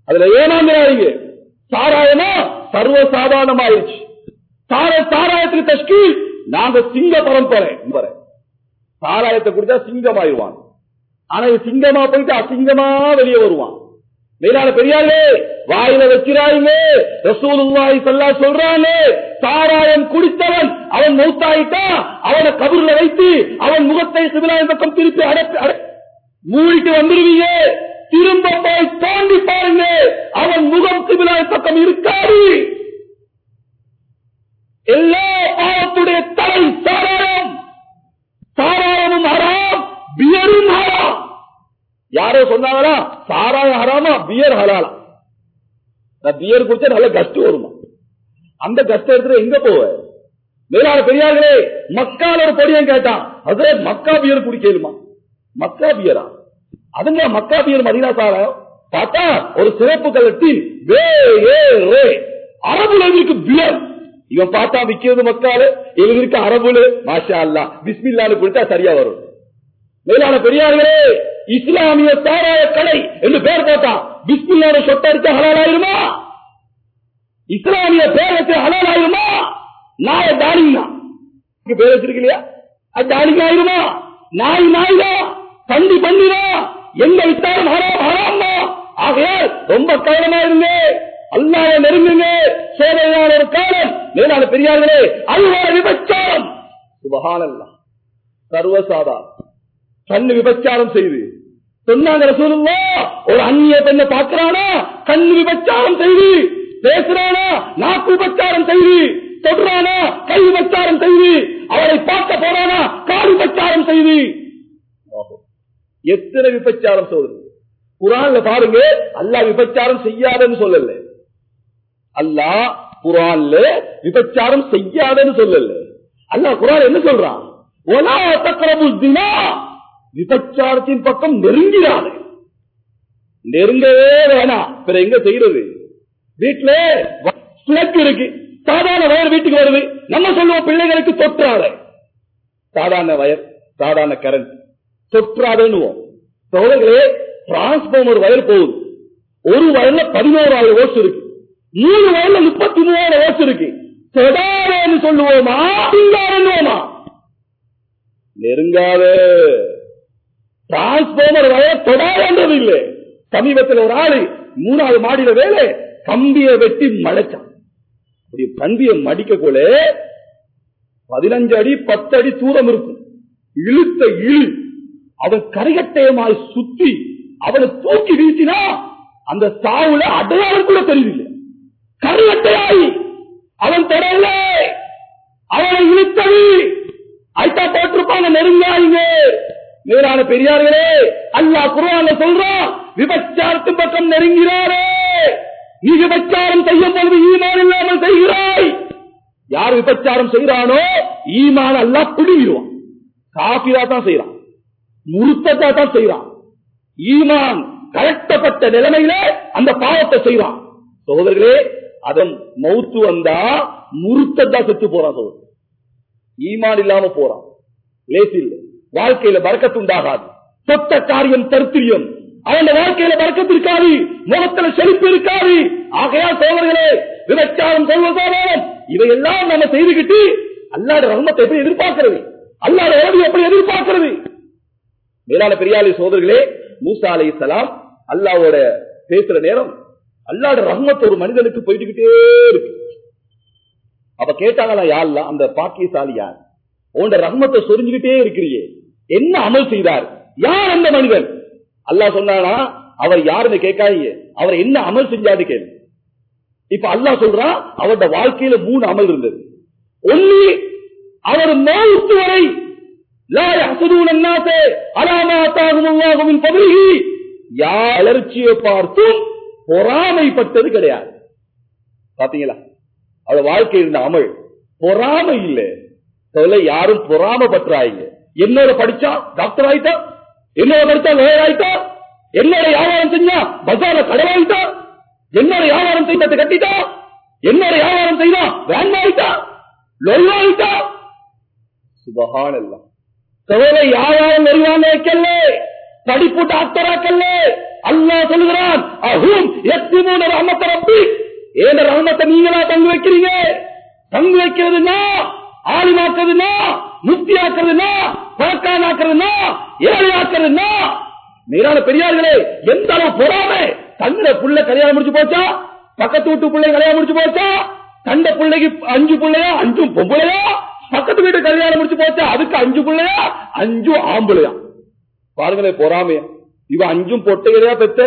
அதுல ஏமாந்துராயிங்க சாராயமா? சர்வ சாதாரணமாயிருச்சு சார சாராயத்துக்கு தஷ்கீல் நாங்க சிங்க பரம்பரை. பரம்பரை. சாராயத்தை குடிச்சா சிங்கமாயிருவான் ஆனா சிங்கமா போயிட்டு அசிங்கமா வெளியே வருவான். மேலான பெரியாரே வாயில வச்சிராயுங்க ரசூலுல்லாஹி ஸல்லல்லாஹு சொல்றானே சாராயம் குடித்தவன் அவன் மௌத்தாயிட்டா அவனை கபூர்ல வைத்து அவன் முகத்தை சிவிலாயின் பக்கம் திருப்பி அடப்பி மூடிட்டு வந்துருவீங்க. திரும்ப போய் தாண்டி பாருங்க அவன் முகம் சிவிலாயின் பக்கம் இருக்காது. எல்லா பாவத்துடைய தலை சாராயம். சாராயமும் அறாம் பியரும் ஹராம். யாரோ சொன்னாங்களா? சாராயம் ஹராமா பியர் ஹலாலா. நான் பியர் குடிச்சா நல்ல கஷ்டம் வருமா? அந்த கஷ்டம் எடுத்துட்டு எங்க போவ? மேலான பெரியார்களே மக்கால ஒரு பொடியன் கேட்டான். அதே மக்கா பியர் குடிக்கலுமா? மக்கா பியரா அதுங்க மக்கா பியர் மதினா சாராயம் பார்த்தா ஒரு சிறப்பு கலத்தில் வே ஏ பியர் இவன் பார்த்தா விக்கிறது மக்காலு இவருக்கு அரபுல. மாஷா அல்லா பிஸ்மில்லான்னு குடிச்சா சரியா வரும். மேலான பெரியார்களே இஸ்லாமிய சாராய கடை என்று பேர் போட்டான் சொட்ட சொட்டடிச்சா ஹலால் ஆயிருமா இஸ்லாமிய பேர் வச்சு ஹலால் ஆயிருமா நாய தானிங்கா பேர் வச்சிருக்கு இல்லையா அது தானிங்க ஆயிருமா? நாய் நாய்தா பண்டி பண்ணிதா எங்க வித்தாலும் ஹராம் ஹராம் ஆகவே ரொம்ப கவனமா இருந்தே அல்லாத நெருங்குங்க. சோதனையான ஒரு காலம். மேலான பெரியார்களே அல்லாத விபச்சாரம். சுபகானல்லாம் சர்வசாதாரம் கண்ணு விபச்சாரம் செய்து. சொன்னாங்க ரசூலுல்லாஹ் ஒரு அந்நிய பெண்ணை பார்க்கிறானா? கண் விபச்சாரம் செய்து. பேசுறானா? நாக்கு விபச்சாரம் செய்து. தொடுறானா? கை விபச்சாரம் செய்து. அவரை பார்க்க போறானா? கால் விபச்சாரம் செய்து. எத்தனை விபச்சாரம் சொல்றது குரான்ல பாருங்க அல்லாஹ் விபச்சாரம் செய்யாதன்னு சொல்லல. அல்லாஹ் குரான்ல விபச்சாரம் செய்யாதன்னு சொல்லல. அல்லா குரான் என்ன சொல்றான்? ஒலா தக்ரபு தினா விபச்சாரத்தின் பக்கம் நெருங்கிறாரு நெருங்கவே வேணாம் பிற எங்க செய்யறது? வீட்டுல சுழக்கு இருக்கு. சாதாரண வயர் வீட்டுக்கு வருது. நம்ம சொல்லுவோம் பிள்ளைகளுக்கு தொற்றாத. சாதாரண வயர் சாதாரண கரண்ட். தொற்றாதன்னுவோம். சோழர்களே டிரான்ஸ்பார்மர் வயர் போகுது. ஒரு வயர்ல பதினோராயிரம் ஓஸ் இருக்கு. மூணு வயர்ல முப்பத்தி மூவாயிரம் ஓஸ் இருக்கு சொல்லுவோமா? தீங்காரன்னுவோமா நெருங்காத. டிரான்ஸ்பார்மர் வயர் தொடாதன்றது இல்லை சமீபத்தில் ஒரு ஆளு மூணாவது மாடியில வேலை கம்பியை வெட்டி மலைச்சான். அப்படி கம்பியை மடிக்கக்குள்ள பதினஞ்சு அடி பத்து அடி தூரம் இருக்கும். இழுத்த இழு. அவன் கரிகட்டயமாய் சுத்தி அவனை தூக்கி வீசினா அந்த சாவுல அடையாளம் கூட தெரியல கரிகட்டையாய் அவன் தொடரல அவனை இழுத்தது. ஐட்டா போட்டிருப்பாங்க நெருங்காயிங்க மேலான பெரியார்களே அல்லா குர்ஆன்ல சொல்றான் விபச்சாரத்து பக்கம் நெருங்கிறாரே. நீ விபச்சாரம் செய்யும் பொழுது ஈமான் இல்லாமல் செய்கிறாய். யார் விபச்சாரம் செய்யறானோ ஈமான் அல்லா பிடிவிடுவான் காபிரா தான் செய்யறான் முருத்தத்தா தான் செய்யறான் ஈமான் கலட்டப்பட்ட நிலைமையில அந்த பாவத்தை செய்யறான் சகோதரர்களே அதன் மௌத்து வந்தா முருத்தத்தா செத்து போறான் சகோதரர். ஈமான் இல்லாம போறான். லேசி இல்ல. வாழ்க்கையில பறக்கத்துண்டாகாது சொத்த காரியம் தருத்திரியம். அவன் வாழ்க்கையில பறக்கத்து இருக்காது. முகத்துல செழிப்பு இருக்காது. ஆகையால் சோழர்களே விபச்சாரம் சொல்வதாலும் இதையெல்லாம் நம்ம செய்துகிட்டு அல்லாட ரஹ்மத்தை எப்படி எதிர்பார்க்கிறது? அல்லாட உறவு எப்படி எதிர்பார்க்கிறது? மேலான பெரியாளி சோதர்களே மூசா அலை சலாம் அல்லாவோட பேசுற நேரம் அல்லாட ரஹ்மத் ஒரு மனிதனுக்கு போயிட்டுக்கிட்டே இருக்கு. அப்ப கேட்டாங்களா யாருல அந்த பாக்கியசாலி யார்? உன்ட ரஹ்மத்தை சொரிஞ்சுக்கிட்டே இருக்கிறியே. என்ன அமல் செய்தார்? யார் அந்த மனிதன்? அல்லாஹ் சொன்னானா அவர் யாருன்னு கேட்காதீங்க. அவர் என்ன அமல் செஞ்சாரு கேள்வி இப்ப அல்லாஹ் சொல்றான் அவரோட வாழ்க்கையில மூணு அமல் இருந்தது. ஒன்னு அவர் மௌத்து வரை அலர்ச்சியை பார்த்தும் பொறாமைப்பட்டது கிடையாது. பாத்தீங்களா? அவர் வாழ்க்கை இருந்த அமல். பொறாமை இல்லை. யாரும் பொறாம பற்றாங்க என்னோட படிச்சா டாக்டர் ஆயிட்டா? என்னோட படிச்சா லோயர் ஆயிட்டா? என்னோட வியாபாரம் செஞ்சா பஜார்ல கடவாயிட்டா என்னோட வியாபாரம் செய்ததை கட்டிட்டா? என்னோட வியாபாரம் செய்தா வேன் ஆயிட்டா? லொல்ல ஆயிட்டா? சுபஹானல்லாஹ் சோலை யாரும் வருவாங்க வைக்கல படிப்பு டாக்டராக்கல்ல அல்லா சொல்லுகிறான் அஹும் மூணு ரமத்தை ரப்பி. ஏன ரமத்தை நீங்களா பங்கு வைக்கிறீங்க? பங்கு வைக்கிறதுனா ஆளுமாக்குறதுனா முக்தியாக்குறதுனா பழக்கானாக்குறதுனா ஏழையாக்குறதுனா மேலான பெரியார்களே எந்த அளவு பொறாமை? தந்த புள்ள கல்யாணம் முடிச்சு போச்சா? பக்கத்து வீட்டு பிள்ளை கல்யாணம் முடிச்சு போச்சா? கண்ட பிள்ளைக்கு அஞ்சு பிள்ளையா? அஞ்சும் பொம்பளையா? பக்கத்து வீட்டு கல்யாணம் முடிச்சு போச்சா? அதுக்கு அஞ்சு பிள்ளையா? அஞ்சும் ஆம்பளையா? பாருங்களேன் பொறாமையா இவ அஞ்சும் பொட்டையா பெத்த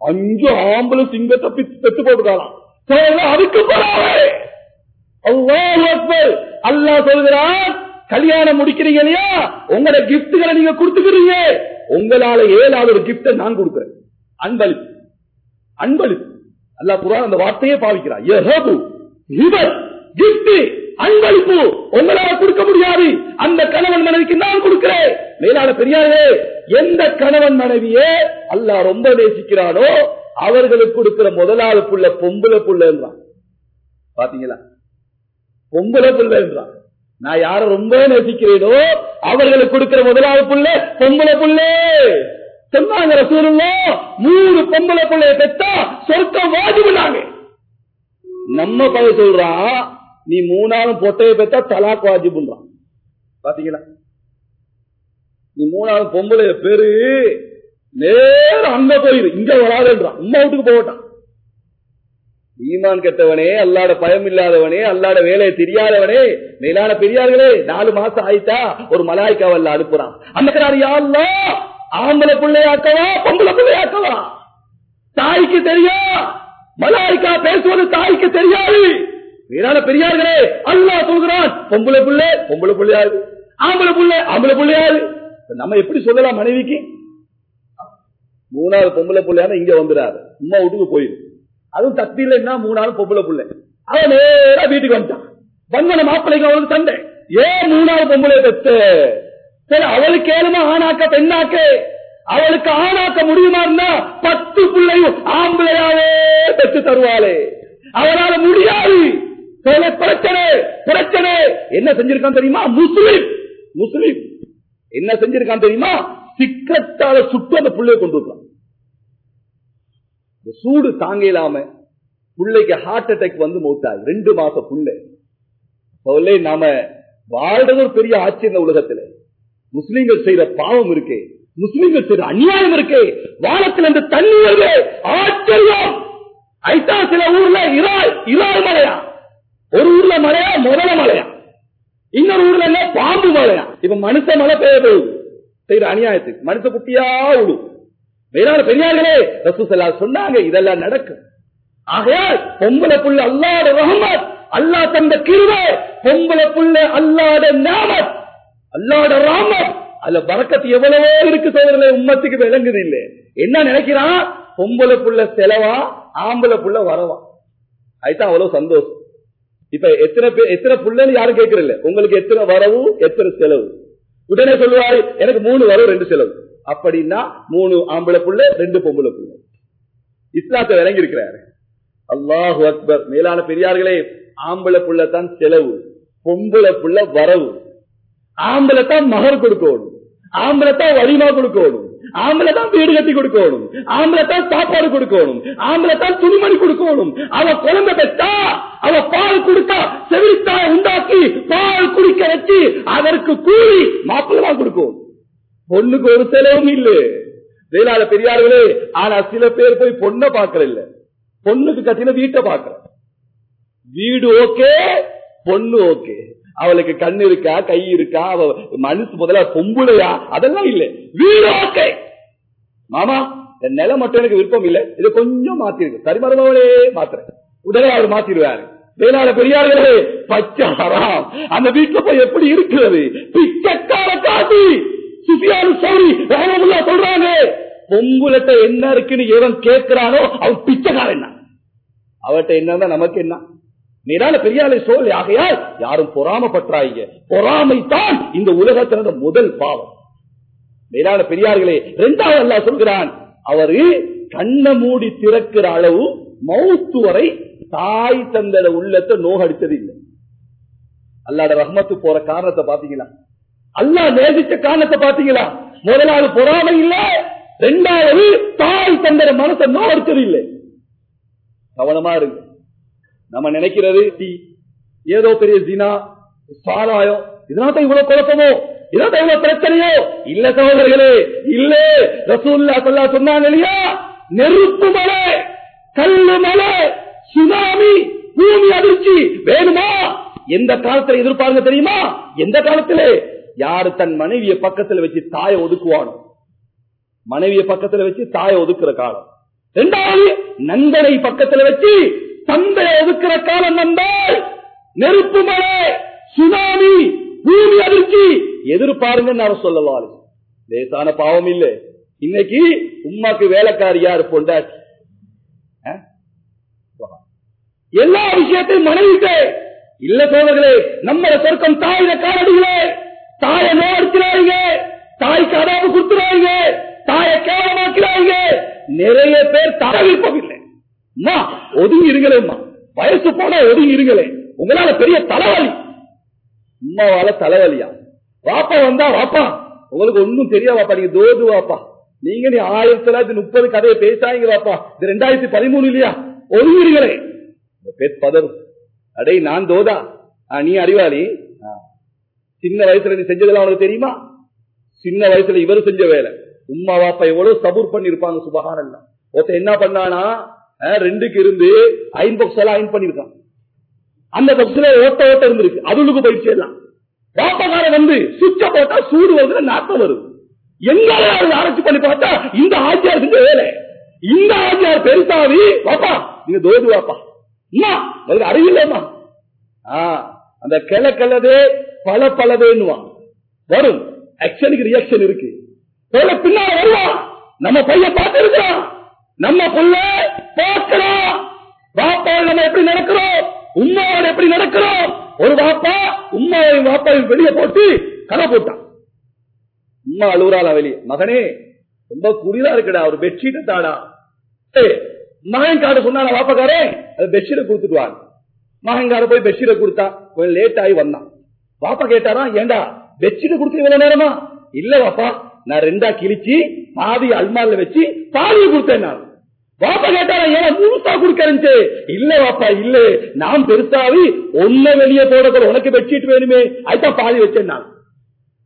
அஞ்சு ஆம்பளை சிங்கத்தை பித்து பெத்து போட்டுக்கலாம் அதுக்கு பொறாமை. அல்லாஹ் அல்லாஹ் சொல்கிறான் கல்யாணம் முடிக்கிறீங்க இல்லையா உங்களோட கிப்டுகளை நீங்க கொடுத்துக்கிறீங்க. உங்களால ஏழாவது ஒரு கிப்ட நான் கொடுக்கிறேன். அன்பளிப்பு. அன்பளிப்பு. அல்லா புரான் அந்த வார்த்தையே பாவிக்கிறார் யஹபு அன்பளிப்பு. உங்களால கொடுக்க முடியாது. அந்த கணவன் மனைவிக்கு நான் கொடுக்கிறேன். மேலான பெரியாரே எந்த கணவன் மனைவியே அல்லாஹ் ரொம்ப நேசிக்கிறானோ அவர்களுக்கு கொடுக்கிற முதலாவது புள்ள பொம்பளை புள்ள என்றான் பாத்தீங்களா? பொம்பளை புள்ள என்றான் நான் யார ரொம்ப நேசிக்கிறேனோ அவர்களுக்கு கொடுக்கிற முதலாவது புள்ள பொம்பளை புள்ளே. சொன்னாங்க ரசூலுல்லா மூணு பொம்பளை பிள்ளைய பெத்தா சொர்க்கம் வாஜிபுனாங்க நம்ம பையன் சொல்றான் நீ மூணாலும் பொட்டையை பெத்தா தலாக் வாஜிபுன்றான். பாத்தீங்களா? நீ மூணாவது பொம்பளைய பேரு நேரம் அங்க போயிரு இங்க வராதுன்றான். அம்மா வீட்டுக்கு போகட்டான் ஈமான் கெட்டவனே அல்லாட பயம் இல்லாதவனே அல்லாட வேலையை தெரியாதவனே மேலான பெரியார்களே நாலு மாசம் ஆயிட்டா ஒரு மலாய்க்காவல்ல அனுப்புறான் அந்த யாருலா ஆம்பளை பிள்ளையாக்கவா பொம்பளை பிள்ளையாக்கவா? தாய்க்கு தெரியும் மலாய்க்கா பேசுவது தாய்க்கு தெரியாது. மேலான பெரியார்களே அல்லா சொல்கிறான் பொம்பளை பிள்ளை பொம்பளை பிள்ளையாது ஆம்பளை பிள்ளை ஆம்பளை பிள்ளையாது நம்ம எப்படி சொல்லலாம் மனைவிக்கு? மூணாவது பொம்பளை பிள்ளையான இங்க வந்துடாரு உமா வீட்டுக்கு போயிரு. அதுவும் தத்தில என்ன? மூணாவது பொம்பளை பிள்ளை. அவன் நேரா வீட்டுக்கு வந்துட்டான். வந்தன மாப்பிள்ளைக்கு அவளுக்கு சண்டை. ஏன் மூணாவது பொம்பளை பெத்து? சரி அவளுக்கு ஏழுமா ஆணாக்க பெண்ணாக்க? அவளுக்கு ஆணாக்க முடியுமா இருந்தா பத்து பிள்ளையும் ஆம்பளையாவே பெற்று தருவாளே. அவனால முடியாது. பிரச்சனை பிரச்சனை. என்ன செஞ்சிருக்கான் தெரியுமா? முஸ்லிம் முஸ்லிம். என்ன செஞ்சிருக்கான் தெரியுமா? சிக்கத்தால சுட்டு அந்த பிள்ளைய கொண்டு இந்த சூடு தாங்க இல்லாம பிள்ளைக்கு ஹார்ட் அட்டாக் வந்து மௌத்தாய் ரெண்டு மாசம் பிள்ளை. நாம வாழ்றது ஒரு பெரிய ஆட்சி இந்த உலகத்துல. முஸ்லீம்கள் செய்யற பாவம் இருக்கே. முஸ்லீம்கள் செய்யற அநியாயம் இருக்கே. வானத்தில் இருந்து தண்ணி வருது. ஆச்சரியம். ஐட்டா சில ஊர்ல இறால் இறால் மலையா? ஒரு ஊர்ல மலையா? முதல மலையா? இன்னொரு ஊர்ல என்ன? பாம்பு மலையா? இப்ப மனுஷ மலை பெய்ய போகுது. செய்யற அநியாயத்துக்கு. மனுஷ குட்டியா விடு மேலான பெரியார்களே ரசூசல்லா சொன்னாங்க இதெல்லாம் நடக்கும். ஆகையால் பொம்பளை புள்ள அல்லாட ரஹமத் அல்லா தந்த கிருவை பொம்பளை புள்ள அல்லாட நாமத் அல்லாட ராமத் அதுல பறக்கத்து எவ்வளவோ இருக்கு சோதரர்களே உம்மத்துக்கு விளங்குது இல்ல என்ன நினைக்கிறான் பொம்பளை புள்ள செலவா ஆம்பளை புள்ள வரவா? அதுதான் அவ்வளவு சந்தோஷம். இப்ப எத்தனை பேர் எத்தனை புள்ளன்னு யாரும் கேட்கறதில்ல. உங்களுக்கு எத்தனை வரவு எத்தனை செலவு? உடனே சொல்லுவாரு எனக்கு மூணு வரவு ரெண்டு செலவு. அப்படின்னா மூணு ஆம்பளை புள்ள ரெண்டு பொம்பளை புள்ள. இஸ்லாத்தை விளங்கி இருக்கிறாரு அல்லாஹு அக்பர். மேலான பெரியார்களே ஆம்பளை புள்ள தான் செலவு பொம்பளை புள்ள வரவு. ஆம்பளை தான் மகர் கொடுக்கணும் ஆம்பளை தான் வரிமா கொடுக்கணும் ஆம்பளை தான் வீடு கட்டி கொடுக்கணும் ஆம்பளை தான் சாப்பாடு கொடுக்கணும் ஆம்பளை தான் துணிமணி கொடுக்கணும் அவ குழந்தை பெற்றா அவ பால் கொடுத்தா செவிலித்தாய் உண்டாக்கி பால் குடிக்க வச்சு அதற்கு கூலி மாப்பிள்ளை கொடுக்கணும் பொண்ணுக்கு ஒரு செலவும் இல்லை. வேளாள பெரியார்களே ஆனா சில பேர் போய் பொண்ணை பாக்குற இல்ல. பொண்ணுக்கு கட்டின வீட்டை பாக்குற வீடு ஓகே பொண்ணு ஓகே. அவளுக்கு கண்ணு இருக்கா கை இருக்கா அவ மனசு முதல்ல பொம்புலையா? அதெல்லாம் இல்ல. வீடு ஓகே. மாமா என் நிலை மட்டும் எனக்கு விருப்பம் இல்ல. இதை கொஞ்சம் மாத்திருக்கு சரி மாத்துறேன் உடனே அவர் மாத்திடுவாரு. வேளாண் பெரியார்களே பச்சை அந்த வீட்டுல போய் எப்படி இருக்கிறது? பிச்சைக்கார காசி. சுஃபியானு சௌரி சொல்றாங்க. பொங்குலத்தை என்ன இருக்குன்னு எவன் கேட்கிறானோ அவன் பிச்சைக்காரன் அவட்ட என்ன நமக்கு என்ன? மேலான பெரியாலை சோழ். ஆகையால் யாரும் பொறாமப்பட்டாங்க பொறாமைத்தான் இந்த உலகத்தினோட முதல் பாவம். மேலான பெரியார்களே இரண்டாவது அல்லா சொல்கிறான் அவரு கண்ணை மூடி திறக்கிற அளவு மௌத்து வரை தாய் தந்தட உள்ளத்தை நோகடித்தது இல்லை அல்லாட ரஹ்மத்து போற காரணத்தை பாத்தீங்களா அல்லா நேசிச்ச காரணத்தை பாத்தீங்களா முதலாவது பொறாமை இல்ல ரெண்டாவது தாய் தந்தர மனசை நோகடித்தது இல்லை கவனமா இருக்கு நம்ம நினைக்கிறது ஏதோ பெரிய ஜினா சாராயம் இதனால தான் இவ்வளவு குழப்பமோ? இதான் இவ்வளவு பிரச்சனையோ? இல்ல சகோதரர்களே இல்ல ரசூல்லா சொல்லா சொன்னாங்க இல்லையா? நெருப்பு மலை கல்லு மலை சுனாமி பூமி அதிர்ச்சி வேணுமா? எந்த காலத்துல எதிர்பார்க்க தெரியுமா? எந்த காலத்திலே? யாரு தன் மனைவிய பக்கத்துல வச்சு தாயை ஒதுக்குவானோ? மனைவிய பக்கத்துல வச்சு தாயை ஒதுக்குற காலம். இரண்டாவது நண்பனை பக்கத்துல வச்சு தந்தையை ஒதுக்குற காலம் நண்பர். நெருப்பு மழை சுனாமி பூமி அதிர்ச்சி. எதிர்பாருங்க நான் சொல்லலாம் லேசான பாவம் இல்ல. இன்னைக்கு உமாக்கு வேலைக்காரி யாரு பொண்டாச்சு எல்லா விஷயத்தையும் மனைவிட்டு. இல்ல சோழர்களே நம்ம சொர்க்கம் தாயின காலடிகளே. தாயை நோடுக்கிறாங்க தாய்க்கு அதாவது கொடுத்துறாங்க தாயை கேவலமாக்கிறாங்க நிறைய பேர் தர விருப்பமில்லை. அம்மா ஒதுங்கி இருங்களேம்மா வயசு போனா ஒதுங்கி இருங்களே. உங்களால பெரிய தலைவலி. அம்மாவால தலைவலியா? வாப்பா வந்தா வாப்பா. உங்களுக்கு ஒண்ணும் தெரியா வாப்பா? நீங்க தோது வாப்பா. நீங்க நீ ஆயிரத்தி தொள்ளாயிரத்தி முப்பது கதையை பேசாங்க வாப்பா. இது ரெண்டாயிரத்தி பதிமூணு இல்லையா? ஒதுங்கிருங்களே பேர் பதறும் அடே நான் தோதா. ஆ, நீ அறிவாளி. சின்ன வயசுல நீ செஞ்சதெல்லாம் அவனுக்கு தெரியுமா? சின்ன வயசுல இவர் செஞ்ச வேலை. உம்மா வாப்பா எவ்வளவு சபூர் பண்ணிருப்பாங்க சுபகாரன் ஒருத்தன் என்ன பண்ணானா ரெண்டுக்கு இருந்து ஐன் பாக்ஸ் எல்லாம் அயன் பண்ணிருக்கான் அந்த பக்ஸ்ல ஓட்ட ஓட்ட இருந்திருக்கு. அதுளுக்கு பயிற்சி எல்லாம். வாப்பகார வந்து சுவிட்ச போட்டா சூடு வருது நாட்டம் வருது. எங்கேயாவது ஆராய்ச்சி பண்ணி பார்த்தா இந்த ஆஜியார் செஞ்ச வேலை. இந்த ஆஜியார் பெருசாவி வாப்பா நீங்க தோது வாப்பா அம்மா உங்களுக்கு அறிவில்லைம்மா ஆ, அந்த கிளை கிளதே பல பலவேன்னுவான். வரும். ஆக்ஷனுக்கு ரியாக்ஷன் இருக்கு. போல பின்னால வருவான். நம்ம பையன் பார்த்திருக்கிறோம் நம்ம புள்ள பார்க்கிறோம் பாப்பா நம்ம எப்படி நடக்கிறோம்? உம்மாவோட எப்படி நடக்கிறோம்? ஒரு பாப்பா உம்மாவையும் பாப்பாவையும் வெளியே போட்டு கதை போட்டான். உம்மா அழுகுறாளா வெளியே? மகனே ரொம்ப குளிரா இருக்குடா. ஒரு பெட்ஷீட்டை தாடா ஏய், மகன் காடு சொன்னா வாப்பக்காரே? அது பெட்ஷீட்டை கொடுத்துட்டு வாங்க. மகன் காடு போய் பெட்ஷீட்டை கொடுத்தா. கொஞ்சம் லேட் ஆகி வந்தான். பாப்பா கேட்டாரா ஏண்டா வச்சுட்டு கொடுத்து இவ்வளவு நேரமா? இல்ல பாப்பா நான் ரெண்டா கிழிச்சு பாதி அல்மாரில வச்சு பாதியை கொடுத்தேன் நான். பாப்பா கேட்டாரா ஏன் முழுசா கொடுக்கறேன் இல்ல பாப்பா இல்ல. நான் பெருசாவி ஒன்ன வெளியே போடக்கூட உனக்கு பெட்ஷீட் வேணுமே அதுதான் பாதி வச்சேன் நான்.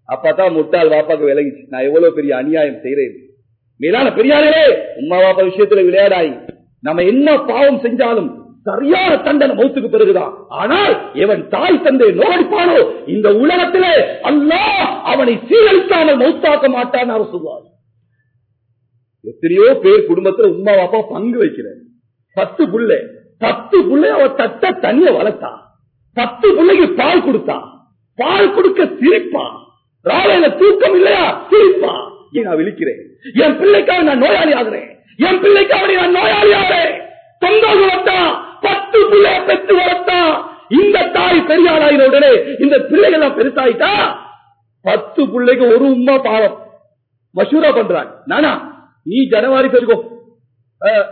அப்பதான் முட்டாள் பாப்பாக்கு விலகிச்சு நான் எவ்வளவு பெரிய அநியாயம் செய்யறேன் மேலான பெரியார்களே உமா பாப்பா விஷயத்துல விளையாடாய் நம்ம என்ன பாவம் செஞ்சாலும் சரியான தண்டனை மௌத்துக்கு பிறகுதான் ஆனால் இவன் தாய் தந்தை நோடிப்பானோ இந்த உலகத்திலே அல்லா அவனை சீரழிக்காமல் மௌத்தாக்க மாட்டான் அவர் சொல்வார். எத்தனையோ பேர் குடும்பத்துல உமா பாப்பா பங்கு வைக்கிறேன் பத்து புள்ளை. பத்து புள்ளை அவ தட்ட தண்ணிய வளர்த்தா. பத்து பிள்ளைக்கு பால் கொடுத்தா. பால் கொடுக்க சிரிப்பா ராவையில தூக்கம் இல்லையா? சிரிப்பா நான் விழிக்கிறேன்? என் பிள்ளைக்காக நான் நோயாளி ஆகிறேன் என் பிள்ளைக்காக நான் நோயாளி ஆகிறேன் சந்தோஷம் வளர்த்தா பத்து பிள்ளைய பெற்று வளர்த்தா இந்த தாய் பெரியாளாயின உடனே இந்த பிள்ளைகள் எல்லாம் பெருசாயிட்டா? பத்து பிள்ளைக்கு ஒரு உமா பாவம். மசூரா பண்றாங்க. நானா நீ ஜனவரி பெருகோ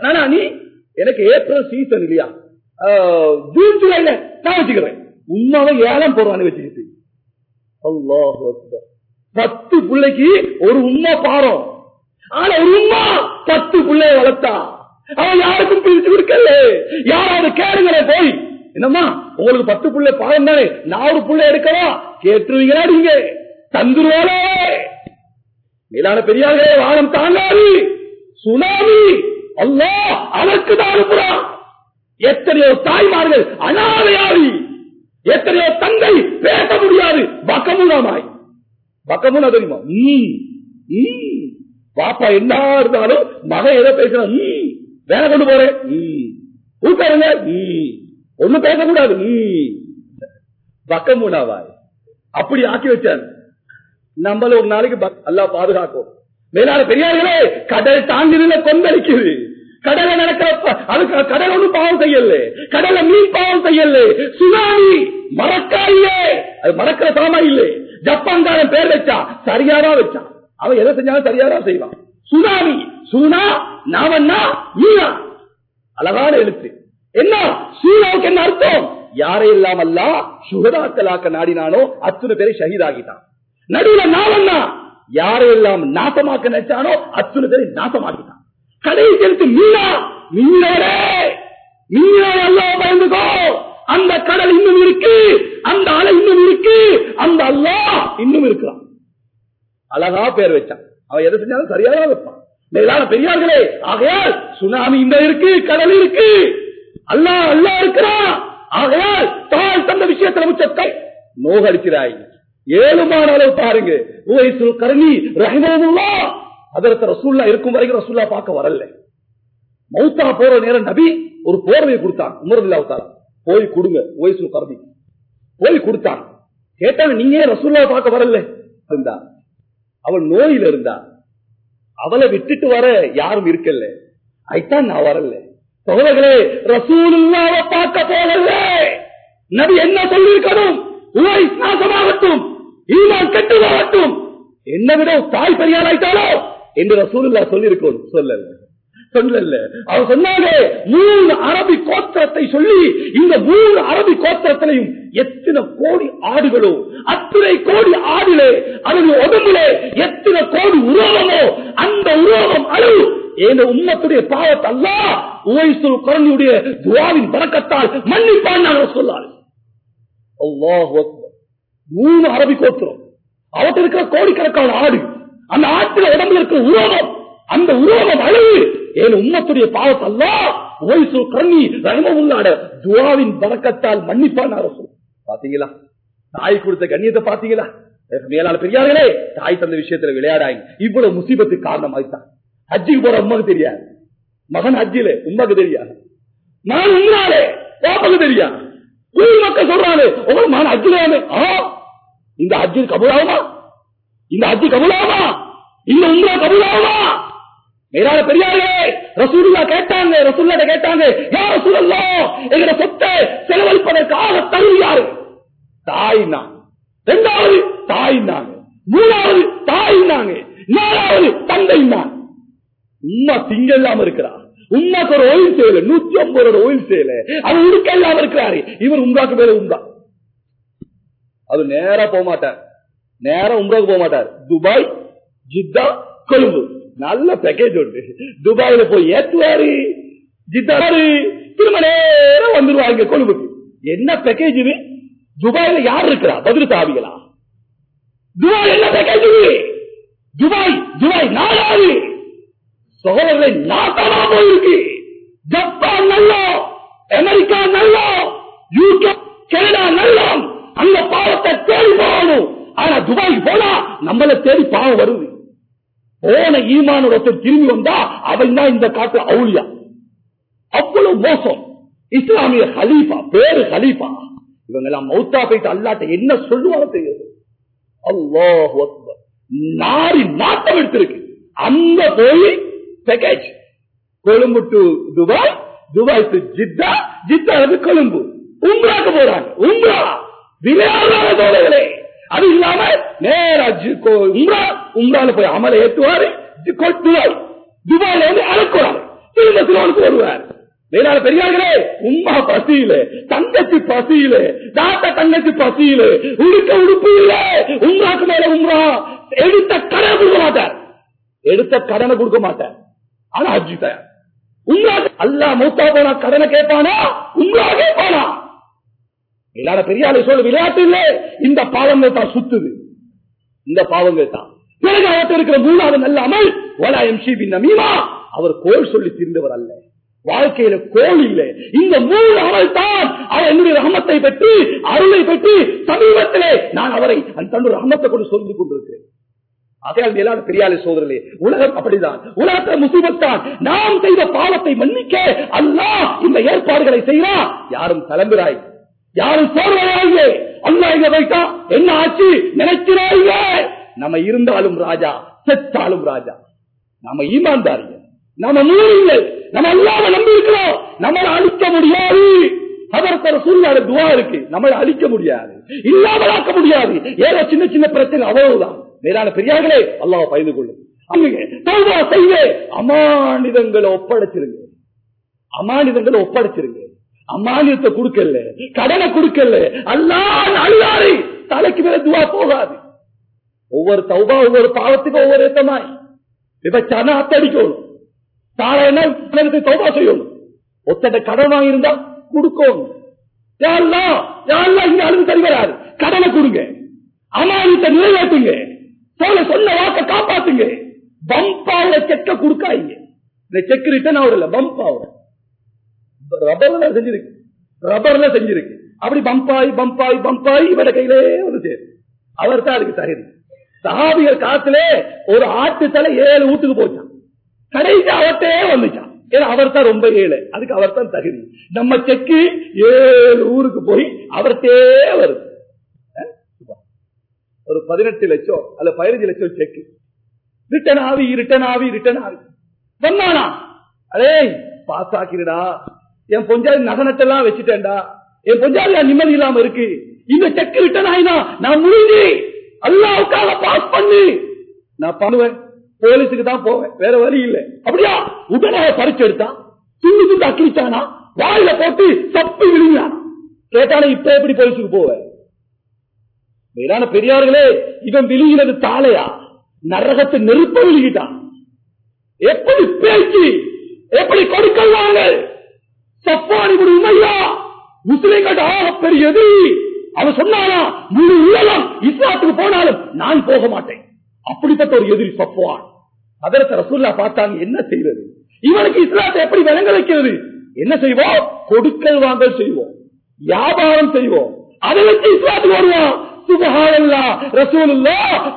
நானா நீ? எனக்கு ஏப்ரல் சீசன் இல்லையா? ஜூன் ஜூலைல நான் வச்சுக்கிறேன். உண்மாவை ஏழாம் போடுவான்னு வச்சுக்கிட்டு. பத்து பிள்ளைக்கு ஒரு உண்மை பாரம் ஆனா ஒரு உண்மா பத்து பிள்ளைய வளர்த்தா? அவன் யாருக்கும் பிரித்து கொடுக்கல. யாராவது கேளுங்களே போய். என்னம்மா உங்களுக்கு பத்து புள்ள பாகம் தானே? நாலு புள்ள எடுக்கவா? கேட்டுருவீங்களா நீங்க? தந்துருவாளே. மேலான பெரியார்களே வானம் தாங்காது. சுனாமி. அல்லாஹ் அதற்கு தான் அனுப்புறான். எத்தனையோ தாய்மார்கள் அனாதையாவி எத்தனையோ தந்தை பேச முடியாது. பக்கமுனாமாய் பக்கமுனா தெரியுமா? பாப்பா என்ன இருந்தாலும் மகன் ஏதோ பேசுறான் வேலை கொண்டு போறேன். ம். உட்காருங்க ம். ஒண்ணும் பேசக்கூடாது. ம். பக்கமுனாவாய் அப்படி ஆக்கி வச்சார். நம்மள ஒரு நாளைக்கு பக்- பாதுகாக்கும். மேலான பெரியார்களே கடல் தாங்கில கொந்தளிக்குது. கடலை நடக்கிற அதுக்கு கடல் ஒன்றும் பாவம் செய்யல. கடலை மீன் பாவம் செய்யல. சுனாமி மறக்காயே அது மறக்கிற சாமா இல்லை. ஜப்பான்காரன் பேர் வச்சா சரியாதான் வச்சான் அவன் எதை செஞ்சாலும் சரியாதான் செய்வான். சுனாமி. சூனா நாவன்னா மீனா அழகான எழுத்து. என்ன? சூனாவுக்கு என்ன அர்த்தம்? யாரையெல்லாம் அல்ல சுகதாக்கலாக்க நாடினானோ அத்தனை பேரை ஷஹீதாகிட்டான் நடுவுல நாவன்னா யாரையெல்லாம் நாசமாக்க நினைச்சானோ அத்தனை பேரை நாசமாக்கிட்டான். கடைசி எழுத்து மீனா. மீனோரே மீனோட அல்லா பயந்துக்கோ. அந்த கடல் இன்னும் இருக்கு. அந்த அலை இன்னும் இருக்கு. அந்த அல்லாஹ் இன்னும் இருக்கிறான். அழகா பேர் வச்சான். அவன் எதை செஞ்சாலும் சரியாக வைப்பான். மேலான பெரியார்களே ஆகையால் சுனாமி இந்த இருக்கு கடல் இருக்கு. அல்லாஹ் அல்லாஹ் இருக்கிறான். ஆகையால் தாய் தந்த விஷயத்துல முச்சத்தை நோகடிக்கிறாய் ஏழுமான அளவு பாருங்க. உவைசுல் கருணி ரஹிமமுல்லா அதற்கு ரசூல்லா இருக்கும் வரைக்கும் ரசூல்லா பார்க்க வரல. மௌத்தா போற நேரம் நபி ஒரு போர்வையை கொடுத்தான். உமரதுல்லா அவதாரம் போய் கொடுங்க உவைசுல் கருதி போய் கொடுத்தான். கேட்டாங்க நீங்க ரசூல்லா பார்க்க வரல? இருந்தா அவள் நோயில இருந்தா. அவளை விட்டுட்டு வர யாரும் இருக்கல. ஐத்தான் நான் வரல. சகோதரர்களே ரசூலுல்லாவை பார்க்க போகல நபி என்ன சொல்லியிருக்கணும்? உவை நாசமாகட்டும் ஈமான் கெட்டு போகட்டும். என்ன விட தாய் பெரியார் என்று ரசூலுல்லா சொல்லியிருக்கணும் சொல்லல. சொல்லல. அவர் சொன்னாங்க மூணு அரபி கோத்திரத்தை சொல்லி இந்த மூணு அரபி கோத்திரத்திலையும் எத்தனை கோடி ஆடுகளோ அத்தனை கோடி ஆடிலே அதன் உடம்புலே எத்தனை கோடி உருவமோ அந்த உருவம் அழு. ஏந்த உம்மத்துடைய பாவத்தை அல்ல உவைசுல் குரணியுடைய துவாவின் பறக்கத்தால் மன்னிப்பான் நாங்கள் சொல்லாரு மூணு அரபி கோத்திரம். அவற்று இருக்கிற கோடிக்கணக்கான ஆடு அந்த ஆட்டுல உடம்புல இருக்கிற உருவம் அந்த உருவம் அழகு ஏன் உம்மத்துடைய பாவத்தை அல்ல உவைசு கண்ணி ரஹமமுல்லாட துவாவின் பறக்கத்தால் மன்னிப்பான் அரசு பாத்தீங்களா? தாய் கொடுத்த கண்ணியத்தை பாத்தீங்களா? மேலாள பெரியார்களே தாய் தந்த விஷயத்துல விளையாடாங்க இவ்வளவு முசீபத்து காரணமாயிட்டான். ஹஜ்ஜிக்கு போற உமாக்கு தெரியாது. மகன் ஹஜ்ஜில உமாக்கு தெரியாது. நான் உங்களாலே பாப்பது தெரியாது. ஊர் மக்கள் சொல்றாரு உங்களை நான் அஜிலாமே இந்த அஜி கபூலாகுமா? இந்த அஜி கபூலாகுமா? இந்த உங்களா கபூலாகுமா? மேலான பெரியாரே ரசூலுல்லா கேட்டாங்க ரசூல்லா கேட்டாங்க யார் ரசூலுல்லா எங்கட சொத்தை செலவழிப்பதற்காக தருவியாரு தாய் நான். இரண்டாவது தாய் நாங்க. மூணாவது தாய் நாங்க. நாலாவது தந்தை நான். உம்மா திங்க இல்லாம இருக்கிறா. உம்மாக்கு ஒரு ஓயில் செய்யல நூத்தி ஐம்பது ரூபாய் ஓயில் செய்யல அவர் உடுக்க இல்லாம இருக்கிறாரு. இவர் உங்காக்கு மேல உண்டா அது நேரா போக மாட்டார் நேரா உம்ராக்கு போக மாட்டார் துபாய் ஜித்தா கொழும்பு. நல்ல பேக்கேஜ் உண்டு. துபாயில போய் ஏத்துவாரு. ஜித்தாரு. திரும்ப நேரம் வந்துருவாங்க கொழும்புக்கு. என்ன பேக்கேஜ் இது? துபாயில யார் இருக்கிறா? பதில் தாவிகளா துபாய் என்ன பேக்கேஜ் இது? துபாய் துபாய் நாலாவது சகோதரர்களை நாட்டமா போயிருக்கு. ஜப்பான் நல்லோ அமெரிக்கா நல்லோ யூகே கனடா நல்லோ அந்த பாவத்தை தேடி போகணும். ஆனா துபாய் போனா நம்மள தேடி பாவம் வருது. போன ஈமானோட திரும்பி வந்தா அவன் தான் இந்த காட்டு அவுளியா? அவ்வளவு மோசம். இஸ்லாமிய ஹலீஃபா பேரு ஹலீஃபா. இவங்க எல்லாம் மௌத்தா போயிட்டு அல்லாட்ட என்ன சொல்லுவாங்க தெரியாது. அல்லாஹ் நாரி நாட்டம் எடுத்திருக்கு. அந்த போய் package Colombo to Dubai Dubai to Jeddah Jeddah அது கொழும்பு. உம்ராக்கு போறாங்க. உம்ரா! விளையாடாத தோழர்களே. அது இல்லாம நேரா உம்ரா உம்ரால போய் அமலை ஏற்றுவாரு ஜி- துபாய் துபாயில வந்து அழைக்குவாரு திரும்ப திருவனுக்கு வருவார். வேளாண் பெரியார்களே உம்மா பசியில தங்கச்சி பசியில தாத்தா தங்கச்சி பசியில உடுக்க உடுப்பு இல்ல உம்ராக்கு மேல உம்ரா. எடுத்த கடனை கொடுக்க மாட்டார். எடுத்த கடனை கொடுக்க மாட்டார். ஆனா ஹஜ்ஜி தயார். உம்ரா அல்லா மூத்தா போனா கடனை கேட்பானா? உம்ரா கேட்பானா இல்லாத பெரியாளை சொல்லு விளையாட்டு இல்ல இந்த பாவங்கள் தான் சுத்துது. இந்த பாவங்கள் தான். பிறகு அவர்கிட்ட இருக்கிற மூணாவது நல்ல அமல் சி பி நமீமா! அவர் கோல் சொல்லி தீர்ந்தவர் அல்ல. வாழ்க்கையில கோல் இல்லை. இந்த மூணு அமல் தான் அவர் என்னுடைய ரஹமத்தை பெற்று அருளை பெற்று சமீபத்திலே நான் அவரை அந்த தன்னுடைய ரஹமத்தை கொண்டு சொல்லி கொண்டிருக்கிறேன். அதையால் மேலான பெரியாலை சோதரே உலகம் அப்படிதான். உலகத்தை முசீபத்தான் நாம் செய்த பாவத்தை மன்னிக்க அல்லா இந்த ஏற்பாடுகளை செய்யறா யாரும் கிளம்புறாய் யாரும் சோர்வையாங்க அல்லா இங்க வைத்தா என்ன ஆச்சு? நினைக்கிறாங்க நம்ம இருந்தாலும் ராஜா செத்தாலும் ராஜா. நம்ம ஈமான்தாரிங்க. நம்ம மூலிகள் நம்ம அல்லாம நம்பி இருக்கிறோம் நம்மளை அழிக்க முடியாது. அதற்கு சூழ்நிலை துவா இருக்கு. நம்மளை அழிக்க முடியாது. இல்லாமலாக்க முடியாது. ஏதோ சின்ன சின்ன பிரச்சனை அவ்வளவுதான். மேலான பெரியார்களே அல்லாஹ் பயந்து கொள்ளும். அங்கே தௌபா செய்ய அமானிதங்களை ஒப்படைச்சிருங்க. அமானிதங்களை ஒப்படைச்சிருங்க. அமானியத்தை கொடுக்கல கடனை கொடுக்கல. அல்லாஹ் அல்லாரு தலைக்கு மேல துவா போகாது. ஒவ்வொரு தௌபா ஒவ்வொரு பாவத்துக்கும் ஒவ்வொரு ஏத்தமாய் விபச்சாரம் அத்தடிக்கணும் தாழ என்ன தௌபா செய்யணும். ஒத்தட கடன் வாங்கியிருந்தா கொடுக்கணும். யாரெல்லாம் யாரெல்லாம் இங்க அழுது தருகிறாரு. வராது கடனை கொடுங்க. அமானியத்தை நிறைவேற்றுங்க. போல சொன்ன வாக்க காப்பாத்துங்க. பம்பாவில செக்க கொடுக்காங்க இந்த செக் ரிட்டர்ன் ஆகுறல பம்பாவோட ரப்பர்ல செஞ்சிருக்கு? ரப்பர்ல செஞ்சிருக்கு. அப்படி பம்பாய் பம்பாய் பம்பாய் இவட கையிலே வந்து சேரும். அவர் தான் அதுக்கு தகுதி. சஹாபிகள் காத்துல ஒரு ஆட்டு தலை ஏழு வீட்டுக்கு போச்சான் கடைசி அவர்த்தே வந்துச்சான் ஏன்னா அவர் தான் ரொம்ப ஏழு. அதுக்கு அவர் தான் தகுதி. நம்ம செக்கு ஏழு ஊருக்கு போய் அவர்த்தே வருது. ஒரு பதினெட்டு லட்சம் அல்ல பதினஞ்சு லட்சம் செக்கு. ரிட்டன் ஆவி ரிட்டன் ஆவி ரிட்டன் ஆவி. சொன்னானா அடே பாஸ் ஆக்கிடுடா. என் பொஞ்சாதி நகனத்தெல்லாம் வச்சுட்டேன்டா. என் பொஞ்சாதி நிம்மதி இல்லாம இருக்கு. இந்த செக் ரிட்டன் ஆயினா நான் முடிஞ்சு அல்லாவுக்காக பாஸ் பண்ணு நான் பண்ணுவேன். போலீஸுக்கு தான் போவேன். வேற வழி இல்லை. அப்படியா? உடனே பறிச்சு எடுத்தான் துண்டு துண்டு அக்கிச்சானா வாயில போட்டு தப்பி விழுங்கினானா கேட்டானே இப்ப எப்படி போலீஸுக்கு போவேன் மேலான பெரியார்களே இவன் விழுகிறது தாளையா? நரகத்தை நெருப்ப விழுகிட்டான். எப்படி பேச்சு எப்படி கொடுக்கல்வாங்க சப்பானி உண்மையா முஸ்லிம்கள் ஆக பெரியது. அவர் சொன்னாரா முழு உலகம் இஸ்லாத்துக்கு போனாலும் நான் போக மாட்டேன். அப்படிப்பட்ட ஒரு எதிரி சப்புவான் அதற்கு ரசூல்லா பார்த்தாங்க என்ன செய்வது? இவனுக்கு இஸ்லாத்தை எப்படி விளங்க வைக்கிறது என்ன செய்வோம்? கொடுக்கல் வாங்கல் செய்வோம். வியாபாரம் செய்வோம். அதை வச்சு இஸ்லாத்துக்கு வருவான்.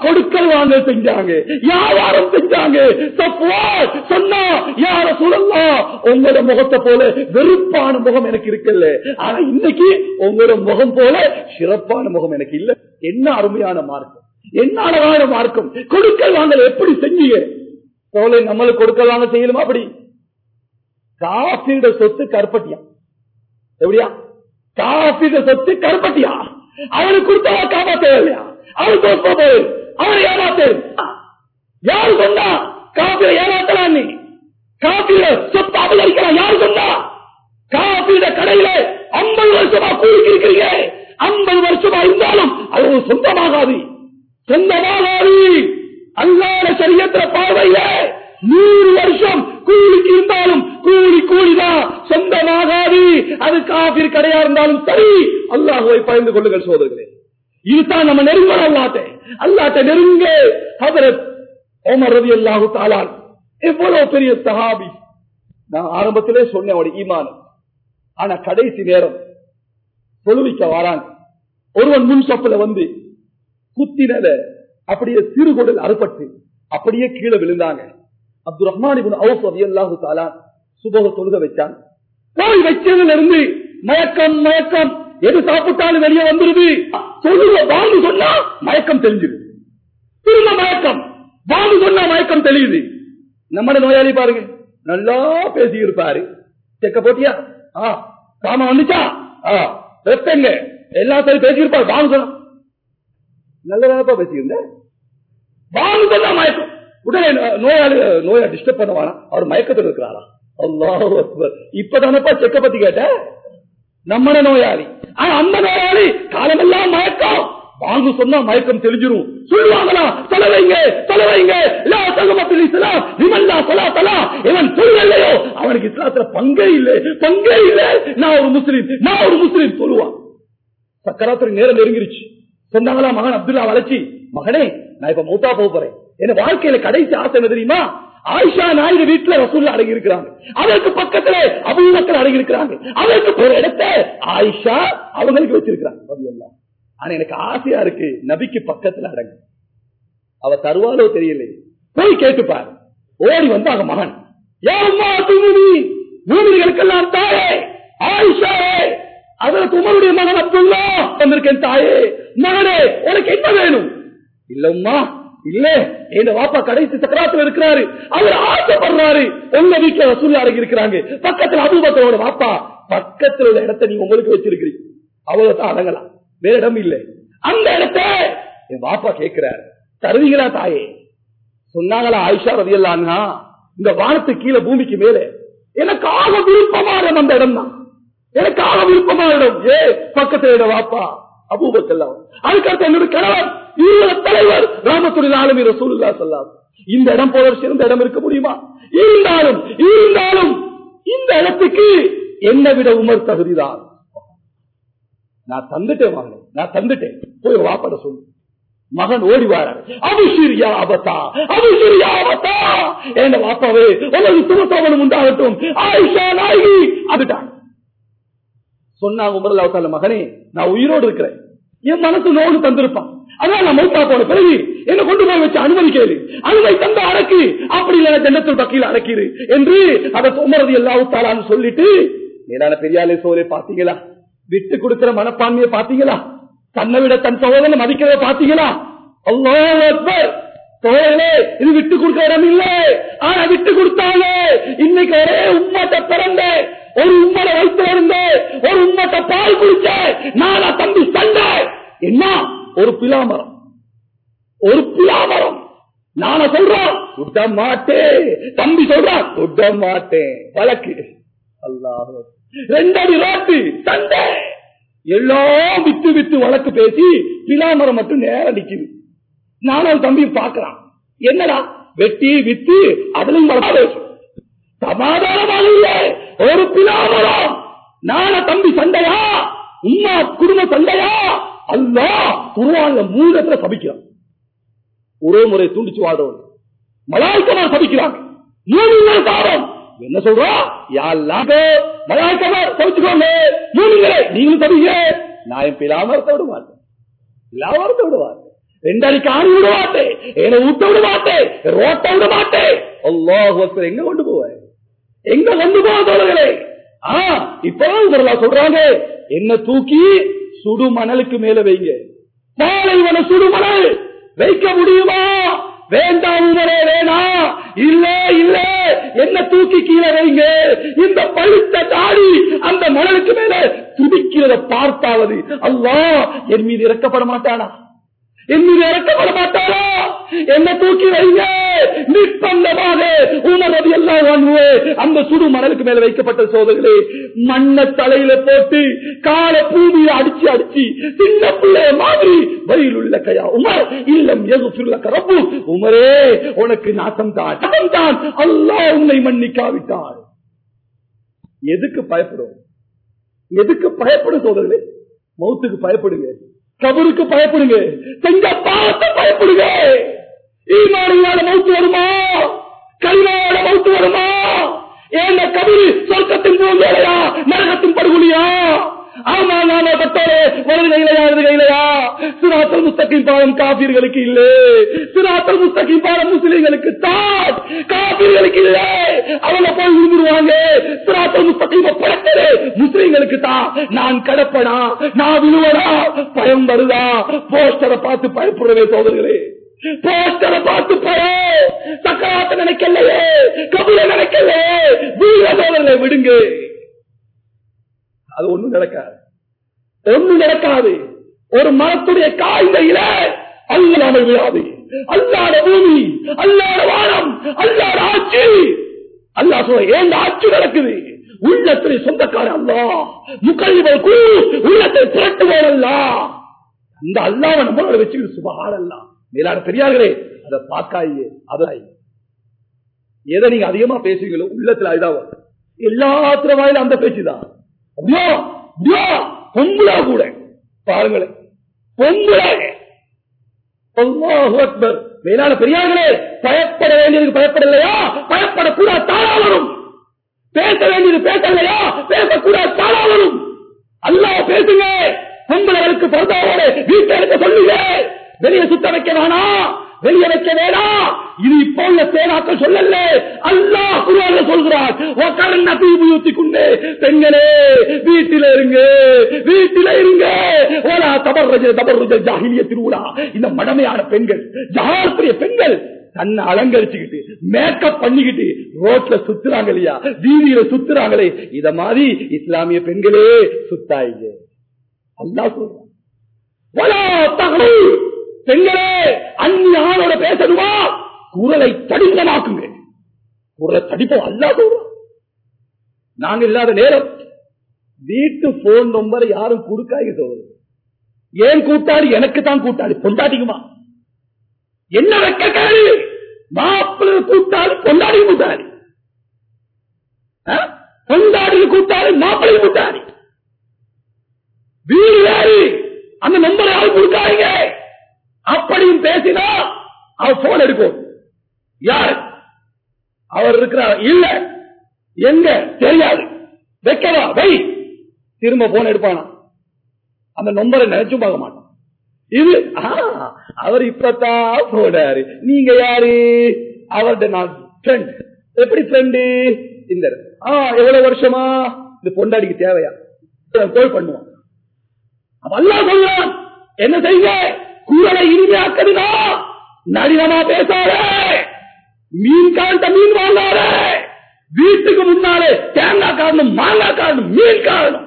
கொடுக்கல் வாங்கல் செஞ்சாங்க. வியாபாரம் செஞ்சாங்க? சப்வாத் சொன்னா யார ரசூலுல்லா உங்களோட முகத்தை போல வெறுப்பான முகம் எனக்கு இருக்குல்ல. ஆனா இன்னைக்கு உங்களோட முகம் போல சிறப்பான முகம் எனக்கு இல்ல. என்ன அருமையான மார்க்கம். என்ன அழகான மார்க்கம். கொடுக்கல் வாங்கல் எப்படி செஞ்சீங்க? தோலை நம்மளுக்கு கொடுக்கல் வாங்க செய்யணுமா அப்படி? காஃபியோட சொத்து கருப்பட்டியா? எப்படியா? காஃபியோட சொத்து கருப்பட்டியா? அவனுக்கு கொடுத்தவா காப்பாத்த இல்லையா? அவனுக்கு போது அவனை ஏமாத்து. யாரு சொன்னா காப்பில ஏமாத்தலாம் நீ? காப்பில சொத்து அபகரிக்கலாம். யாரு சொன்னா? காப்பிட கடையில ஐம்பது வருஷமா கூலிக்கு இருக்கிறீங்க ஐம்பது வருஷமா இருந்தாலும் அது ஒரு சொந்தமாகாது. சொந்தமாகாது. அல்லாத சரியத்திர பார்வையில நூறு வருஷம் கூலிக்கு இருந்தாலும் கூலி கூலிதான் சொந்தமாகாது. அது காபிர் கடையா இருந்தாலும் சரி. அல்லாஹுவை பயந்து கொள்ளுங்கள் சோதர்களே இதுதான் நம்ம நெருங்கணும் அல்லாட்ட அல்லாட்ட நெருங்க. ஹதரத் ஓமர் ரவி அல்லாஹு தாலான் எவ்வளவு பெரிய சஹாபி. நான் ஆரம்பத்திலே சொன்னேன் ஈமான். ஆனா கடைசி நேரம் தொழுவிக்க வாரான் ஒருவன் முன் சொப்புல வந்து குத்தினத அப்படியே சிறுகுடல் அறுபட்டு அப்படியே கீழே விழுந்தாங்க. அப்துல் ரஹ்மான் சுபக தொழுக வச்சான் போய் வச்சதுல இருந்து மயக்கம் மயக்கம். எது சாப்பிட்டாலும் வெளியே வந்துருது. சொல்லுங்க வாழ்ந்து சொன்னா மயக்கம் தெரிஞ்சுது திரும்ப மயக்கம். வாழ்ந்து சொன்னா மயக்கம் தெரியுது நம்ம நோயாளி பாருங்க. நல்லா பேசி இருப்பாரு. செக்க போட்டியா? ஆ. காம வந்துச்சா? ஆ. வெப்பங்க எல்லாத்தையும் பேசியிருப்பாரு வாழ்ந்து சொன்னா. நல்லதாப்பா பேசியிருந்தேன் வாழ்ந்து சொன்னா மயக்கம். உடனே நோயாளி நோயா டிஸ்டர்ப் பண்ணுவானா? அவர் மயக்கத்தில் இருக்கிறாரா? அல்லாஹ் இப்பதானப்பா செக்க பத்தி கேட்ட? நம்மட நோயாளி. ஆனா அந்த நோயாளி காலமெல்லாம் மயக்கம். வாங்க சொன்னா மயக்கம் தெரிஞ்சிரும் சொல்லுவாங்களா? தலைவைங்க தலைவைங்க லா தகமத்தில் இஸ்லாம். நிமல்லா தலா தலா இவன் சொல்லலையோ அவனுக்கு இஸ்லாத்துல பங்கே இல்லை. பங்கே இல்லை. நான் ஒரு முஸ்லீம். நான் ஒரு முஸ்லீம் சொல்லுவான். சக்கராத்திரி நேரம் நெருங்கிருச்சு. சொன்னாங்களா மகன் அப்துல்லா வளர்ச்சி? மகனே நான் இப்ப மூத்தா போக போறேன். என்ன வாழ்க்கையில கடைசி ஆசை தெரியுமா? ஆயிஷா நாயுடு வீட்டுல ரசூல்ல அடங்கி இருக்கிறாங்க அதற்கு பக்கத்துல அபுபக்கர் அடங்கி இருக்கிறாங்க அதற்கு ஒரு இடத்த ஆயிஷா அவங்களுக்கு வச்சிருக்கிறாங்க ஆனா எனக்கு ஆசையா இருக்கு நபிக்கு பக்கத்துல அடங்கு. அவ தருவாலோ தெரியல போய் கேட்டுப்பாரு ஓடி வந்தாங்க மகன். ஏமா துமுனி பூமிகளுக்கெல்லாம் தாயே ஆயிஷா! அதற்கு உமருடைய மகன் அப்துல்லா வந்திருக்கேன் தாயே. மகனே உனக்கு என்ன வேணும்? இல்லம்மா இல்ல எங்க வாப்பா கடைசி சக்கராத்துல இருக்கிறாரு. அவர் ஆசைப்படுறாரு. உங்க வீட்டுல ரசூல்லா அடங்கி இருக்கிறாங்க? பக்கத்துல அபூபக்கரோட வாப்பா. பக்கத்துல உள்ள இடத்த நீங்க உங்களுக்கு வச்சிருக்கிறீங்க. அவ்வளவுதான் அடங்கலாம். வேற இடம் இல்லை. அந்த இடத்த என் வாப்பா கேட்கிறாரு. தருவீங்களா தாயே? சொன்னாங்களா ஆயிஷா ரதியல்லான்னா இந்த வானத்து கீழே பூமிக்கு மேலே. எனக்காக விருப்பமான அந்த இடம் தான் எனக்காக விருப்பமான இடம். ஏ பக்கத்துல இடம் வாப்பா அபூபக்கெல்லாம் அதுக்கடுத்து என்னுடைய கணவன் ஈழ தலைவர் ராமத்துடைய ஆளுமை ரசூலுல்லா சொல்லாம் இந்த இடம் போல சிறந்த இடம் இருக்க முடியுமா? இருந்தாலும் இருந்தாலும் இந்த இடத்துக்கு என்னை விட உமர் தகுதிதான். நான் தந்துட்டேன் மகனே நான் தந்துட்டேன். போய் வாப்பட சொல்லு. மகன் ஓடி வாராரு. அபிஷிரியா அபத்தா அபிஷிரியா அபத்தா. என்ன வாப்பாவே உனது சுமத்தவனும் உண்டாகட்டும். ஆயிஷா நாயகி அதுதான் சொன்னாங்க உமர் அவத்தால மகனே நான் உயிரோடு இருக்கிறேன். என் மனசு நோடு தந்திருப்பான். அதான் நான் மௌத்தா போன பிறகு என்ன கொண்டு போய் வச்சு அனுமதிக்கிறது அனுமதி தந்த அடக்கு அப்படி இல்லைன்னா ஜன்னத்தில் பக்கையில் அடக்கிடு என்று அதை உமரது எல்லாத்தாலான்னு சொல்லிட்டு மேலான பெரியாலே சோலை பாத்தீங்களா விட்டு கொடுக்கிற மனப்பான்மையை பாத்தீங்களா தன்னை விட தன் சோதனை மதிக்கிறத பாத்தீங்களா அல்லாஹ் அக்பர்! சோழர்களே இது விட்டு கொடுக்க இடம் இல்லை. ஆனா விட்டு கொடுத்தாலே இன்னைக்கு ஒரே உண்மாட்ட பிறந்த ஒரு உம்மனை வைத்து இருந்த ஒரு உண்மாட்ட பால் குடிச்ச நானா தம்பி சண்டை. என்ன? ஒரு பிலாமரம். ஒரு பிலாமரம். நான சொல்றான் விட மாட்டேன் தம்பி சொல்றான் விட மாட்டேன் வழக்கு. அல்லாஹ். ரெண்டடி ரோட்டு சண்டை. எல்லாம் வித்து வித்து வழக்கு பேசி பிலாமரம் மட்டும் நேரம் நிக்குது. நானும் தம்பி பாக்குறான் என்னடா? வெட்டி வித்து அதுலயும் சமாதானமாக இல்லை. ஒரு பிலாமரம். நான தம்பி சண்டையா? உம்மா குடும்ப சண்டையா? அல்லா குருவான மூணு இடத்துல சபிக்கிறான். ஒரே முறை துண்டிச்சு வாழ்றவன் மலாய்க்கமார் சபிக்கிறாங்க மூணு பாவம். என்ன சொல்றா? யாழ்லாக மலாய்க்கமார் சபிச்சுக்கோங்க மூணுங்களே நீங்களும் சபிக்க நான் என் பிலாமரத்தை விட மாட்டேன் பிலாமரத்தை விட மாட்டேன் ரெண்டடிக்கு ஆணி விட மாட்டேன் என்னை ஊட்ட விட மாட்டேன் ரோட்ட விட மாட்டேன் அல்லாஹ் எங்க கொண்டு போவேன் எங்க கொண்டு போக தோழர்களே? இப்பதான் இப்போ சொல்றாங்க. என்ன தூக்கி சுடு மணலுக்கு மேல வைங்க. பாலைவன சுடு மணல் வைக்க முடியுமா? வேண்டாம் உமரே வேணாம் இல்ல இல்ல. என்ன தூக்கி கீழே வைங்க. இந்த பழுத்த தாடி அந்த மணலுக்கு மேல துடிக்கிறத பார்த்தாவது. அல்லா என் மீது இறக்கப்பட மாட்டானா? என் இறக்கப்பட மாட்டாரா என்ன தூக்கி வைங்க. நிர்பந்தமாக உணர்வது எல்லாம் அந்த சுடு மணலுக்கு மேல வைக்கப்பட்ட சோதர்களே மண்ண தலையில போட்டு கால பூமியில அடிச்சு அடிச்சு சின்ன பிள்ளைய மாதிரி வழியில் உள்ள கையா உமர் இல்லம் எது கரப்பு உமரே உனக்கு நாசம் தான். தான். அல்லாஹ் உன்னை மன்னிக்காவிட்டாள் எதுக்கு பயப்படும்? எதுக்கு பயப்படும் சோதர்களே மௌத்துக்கு பயப்படுங்க. கபருக்கு பயப்படுங்க. செஞ்ச பாவத்தை பயப்படுங்க. ஈமானியால மௌத்து வருமா? கல்வியால மௌத்து வருமா? ஏன் கபரு சொர்க்கத்தின் பூஞ்சோலையா நரகத்தின் படுகொலியா? ஆமா நானே பட்டோரே வலது இல்லையா இடது கையிலையா சிராத்தல் முஸ்தகின் பாலம் காபீர்களுக்கு இல்ல. சிராத்தல் முஸ்தகின் பாலம் முஸ்லீம்களுக்கு தான் காபீர்களுக்கு இல்ல. அவங்க போய் விரும்புவாங்க சிராத்தல் முஸ்தகின் படத்தது முஸ்லீம்களுக்கு தான் நான் கடப்படா நான் விழுவடா பயம் வருதா? போஸ்டரை பார்த்து பயப்படுறவே சோதர்களே போஸ்டரை பார்த்து பயம். சக்கராத்த நினைக்கலையே. கபில நினைக்கலையே. வீர சோதரனை விடுங்க. அது ஒண்ணும் நடக்காது. ஒண்ணும் நடக்காது. ஒரு மரத்துடைய காய்கையில அல்லாமல் விழாது. அல்லாத பூமி அல்லாத வானம் அல்லாத ஆட்சி. அல்லா சொல்ல ஏன் ஆட்சி நடக்குது? உள்ளத்தில் சொந்தக்கார அல்லா முக்கல்லிவல் குழு உள்ளத்தை திரட்டுவோர் அல்லா அந்த அல்லாவை நம்மளோட வச்சுக்கிட்டு சுபகார அல்ல மேலான பெரியார்களே அதை பார்க்காயே அதாய் எதை நீங்க அதிகமா பேசுவீங்களோ உள்ளத்துல அதுதான் வரும். எல்லாத்திர வாயில அந்த பேச்சுதான். பொம்பளா கூட. பாருங்களேன் பொம்பளை. மேலான பெரியார்களே பயப்பட வேண்டியது பயப்படலையா? பயப்படக்கூடாது தானா வரும். பேச வேண்டியது பேசலையா? பேசக்கூடாது தானா வரும். அல்லாஹ் பேசுங்க. பொம்பளைகளுக்கு பொறுத்தாவோட வீட்டை எடுக்க சொல்லுங்க. வெளியே சுத்த வைக்க வேணாம். வெளியே வைக்க வேணாம் இது இப்போ உள்ள சேனாக்கள் சொல்லல. அல்லாஹ் குருவாக சொல்கிறார். உக்காரன் ஊத்தி கொண்டு பெண்களே வீட்டில இருங்க. வீட்டில இருங்க. ஓலா தபர்ரஜ தபர்ரஜ ஜாகிலிய திருவிழா இந்த மடமையான பெண்கள் ஜாகிரிய பெண்கள் தன்னை அலங்கரிச்சுக்கிட்டு மேக்கப் பண்ணிக்கிட்டு ரோட்ல சுத்துறாங்க இல்லையா? வீதியில சுத்துறாங்களே. இத மாதிரி இஸ்லாமிய பெண்களே சுத்தாயிங்க அல்லாஹ் சொல்றான். பெண்களே அந்நிய ஆளோட பேசணுமா? குரலை தடிந்தமாக்குங்க குரலை தடிப்போம் அல்லா நாங்க இல்லாத நேரம் வீட்டு போன் நம்பர் யாரும் கொடுக்காங்க தோறு ஏன் கூட்டாளி எனக்கு தான் கூட்டாளி பொண்டாட்டிக்குமா? என்ன வைக்க மாப்பிள்ள கூட்டாளி பொண்டாடி கூட்டாளி ஆ? பொண்டாடி கூட்டாளி மாப்பிள்ளை கூட்டாளி வீடு வேறு அந்த நம்பரை யாரும் கொடுக்காதீங்க. அப்படியும் பேசினா அவர் போன் எடுக்கும் யார்? அவர் இருக்கிறார்? இல்ல. எங்க? தெரியாது. வைக்கவா? வை. திரும்ப போன் எடுப்பானா? அந்த நம்பரை நினைச்சும் பார்க்க மாட்டான். இது அவர் இப்பதான் போனாரு நீங்க யாரு? அவர்கிட்ட நான் ஃப்ரெண்ட் எப்படி ஃப்ரெண்டு இந்த ஆஹ் எவ்வளவு வருஷமா? இந்த பொண்டாடிக்கு தேவையா? கோல் பண்ணுவான். அப்ப அல்லாஹ் சொல்றான் என்ன செய்ய கூறலை இனிமையாக்குதுனா நளினமா பேசாத. மீன் காண்ட மீன் வாங்காத. வீட்டுக்கு முன்னாலே தேங்காய் காரணம் மாங்காய் காரணம் மீன் காரணம்.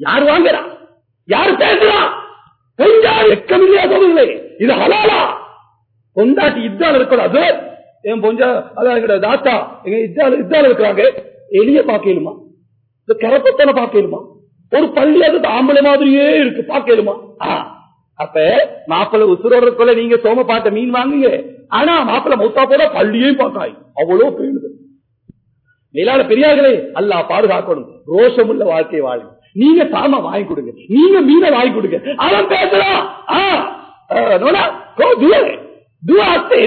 யார் வாங்குறா? யார் பேசுறா? கொஞ்சம் வெக்கமில்லையா சொல்லுங்களே இது ஹலாலா. கொண்டாட்டி இத்தால் இருக்கக்கூடாது என் பொஞ்சா அதான் எங்கட தாத்தா. எங்க இத்தால் இத்தால் இருக்கிறாங்க. எளிய பாக்கலுமா இந்த கரப்பத்தனை பாக்கலுமா ஒரு பள்ளி அது ஆம்பளை மாதிரியே இருக்கு பாக்கலுமா அப்ப மாப்பிள்ள உசுரோட நீங்க சோம பாட்ட மீன் வாங்குங்க. ஆனா மாப்பிள்ள மௌத்தா போட பள்ளியே பார்க்காய். அவ்வளவு பேணுது மேலாள பெரியார்களே அல்லாஹ் பாதுகாக்கணும். ரோஷமுள்ள வாழ்க்கை வாழும் நீங்க சாம வாங்கி கொடுங்க. நீங்க மீனை வாங்கி கொடுங்க. அவன் பேசுறான் ஆ, கோ துவா. அத்தை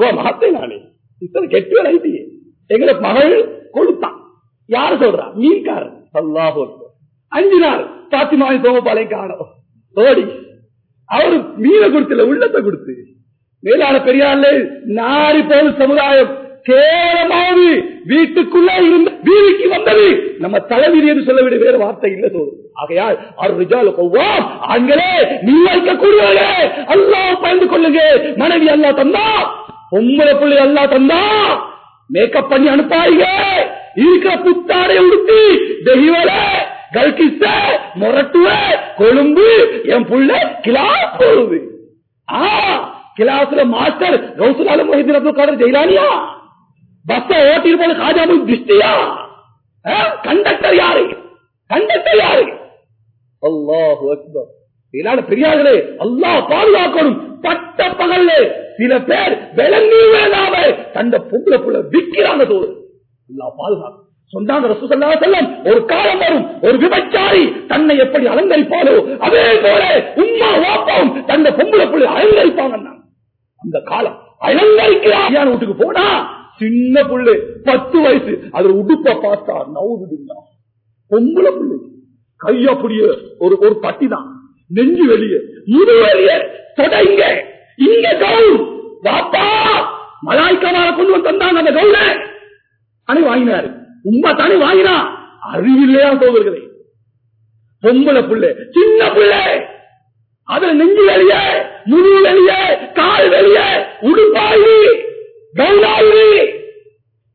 துவா நானே. இத்தனை கெட்டு எங்களை மகள் கொடுத்தான் யாரு சொல்றா? மீன்காரன். அஞ்சு நாள் பாத்திமாவை சோமபாலை காணும் ஓடி அவரு மீனை கொடுத்துல உள்ளத்தை கொடுத்து மேலான பெரியார்ல நாரி போல் சமுதாயம் கேவலமாவது வீட்டுக்குள்ளே இருந்த வீதிக்கு வந்தது. நம்ம தலைவிதி என்று சொல்லவிட வேறு வேற வார்த்தை இல்லை சொல்லு ஆகையால் அருஜால் கொவ்வாம் ஆண்களே நீ வைக்கக்கூடியவர்களே அல்லா பயந்து கொள்ளுங்க. மனைவி அல்லா தந்தா உங்களை பிள்ளை அல்லா தந்தா மேக்கப் பண்ணி அனுப்பாங்க இருக்கிற புத்தாடை உடுத்தி தெய்வல கல்கிஸ்த முரட்டுவ கொழும்பு என் புள்ள கிளாஸ் போகுது. கிளாஸ்ல மாஸ்டர் கௌசலால மொஹிதீன் அப்துல் காதர் ஜெயிலானியா? பஸ்ஸ ஓட்டிருப்பது காஜாமு திஷ்டியா? கண்டக்டர் யாரு? கண்டக்டர் யாரு? அல்லாஹு அக்பர். இல்லாத பெரியார்களே அல்லாஹ் பாதுகாக்கணும். பட்ட பகல்ல சில பேர் விளங்கி வேணாம தந்த பொம்பளை புள்ள விக்கிறாங்க தோடு அல்லாஹ் பாதுகாக்கணும். சொன்னாங்க ரசூசல்லா செல்லம் ஒரு காலம் வரும் ஒரு விபச்சாரி தன்னை எப்படி அலங்கரிப்பாரோ அதே போல உம்மா வாப்பாவும் தன்னை பொம்பளை புள்ளை அலங்கரிப்பாங்க அந்த காலம் அலங்கரிக்கிறான். வீட்டுக்கு போனா? சின்ன புள்ளு பத்து வயசு. அதுல உடுப்ப பார்த்தா நவுதுங்களா பொம்பளை புள்ளு. கைய புடிய ஒரு ஒரு பட்டி தான். நெஞ்சு வெளியே. முது வெளியே. தொடங்க இங்க. கவுன். வாப்பா! மலாய்க்கமாக கொண்டு வந்து தந்தாங்க அந்த கவுன. அனை வாங்கினாரு. உண்மை தானே வாங்கினா அறிவில்லையா சோதர்களே பொம்பளை புள்ளை சின்ன புள்ளை! அதுல நெஞ்சு வெளியே முழு வெளியே கால் வெளியே உடுப்பாயி கவுனாயி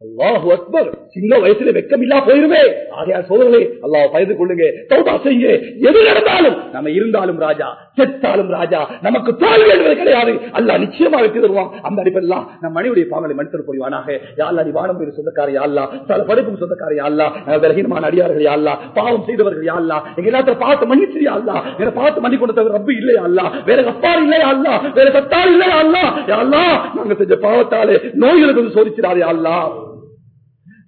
அல்லாஹு அக்பர் சின்ன வயசுல வெக்கமில்லா போயிருவே ஆகையால் சோதர்களே அல்லாஹ் பயந்து கொள்ளுங்க தௌபா செய்யுங்க. எது நடந்தாலும் நம்ம இருந்தாலும் ராஜா செத்தாலும் ராஜா. நமக்கு தோல்வி என்பது கிடையாது. அல்லா நிச்சயமா வெற்றி தருவான். அந்த அடிப்பெல்லாம் நம் மனைவிடைய பாவங்களை மனிதர் புரிவானாக யாழ்லா நீ வானம் சொந்தக்கார யாழ்லா தல படுக்கும் சொந்தக்கார யாழ்லா விலகினமான அடியார்கள் யாழ்லா பாவம் செய்தவர்கள் யாழ்லா எங்க எல்லாத்தையும் பார்த்து மன்னிச்சு யாழ்லா வேற பார்த்து மன்னி கொடுத்தவர் ரப்பு இல்லையா அல்லா வேற கப்பார் இல்லையா அல்லா வேற கத்தார் இல்லையா அல்லா யாழ்லா நாங்க செஞ்ச பாவத்தாலே நோய்களுக்கு வந்து சோதிச்சிடாதே அல்லா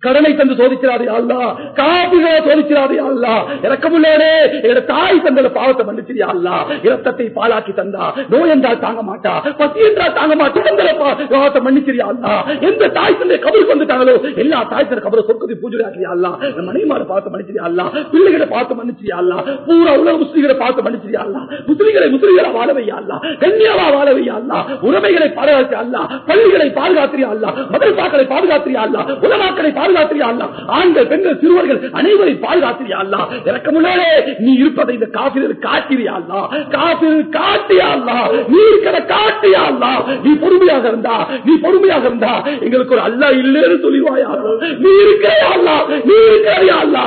கடனை தந்து சோதிக்கிறாரே அல்லா காப்பிகளை சோதிக்கிறாரே அல்லா இறக்கமுள்ளவரே என் தாய் தந்த பாவத்தை மன்னிச்சிரியா அல்லா இரத்தத்தை பாலாக்கி தந்தா நோய் என்றால் தாங்க மாட்டா பசி என்றால் தாங்க மாட்டா தந்தல பாவத்தை மன்னிச்சிரியா அல்லா எந்த தாய் தந்தை கபருக்கு வந்துட்டாங்களோ எல்லா தாய் தந்த கபரை சொர்க்கத்தை பூஜையாக்கியா அல்லா மனைமாரை பார்த்து மன்னிச்சிரியா அல்லா பிள்ளைகளை பார்த்து மன்னிச்சிரியா அல்லா பூரா உலக முஸ்லிம்களை பார்த்து மன்னிச்சிரியா அல்லா முஸ்லிம்களை முஸ்லிம்களை வாழவையா அல்லா கண்ணியமா வாழவையா அல்லா உரிமைகளை பாதுகாத்தியா அல்லா பள்ளிகளை பாதுகாத்திரியா அல்லா மதரசாக்களை பாதுகாத்திரியா அல்லா உலமாக்களை பாதுகாத்திரியா அல்லா? ஆண்கள் பெண்கள் சிறுவர்கள் அனைவரை பாதுகாத்திரியா அல்லா? நீ இருப்பதை இந்த காப்பில் காட்டிரியா அல்லா? காட்டியா அல்லா? நீ இருக்கிற காட்டியா அல்லா? நீ பொறுமையாக இருந்தா? நீ பொறுமையாக இருந்தா? எங்களுக்கு ஒரு அல்லா இல்லைன்னு சொல்லிடுவாயா? நீ இருக்கிறையா அல்லா? நீ இருக்கிறையா அல்லா?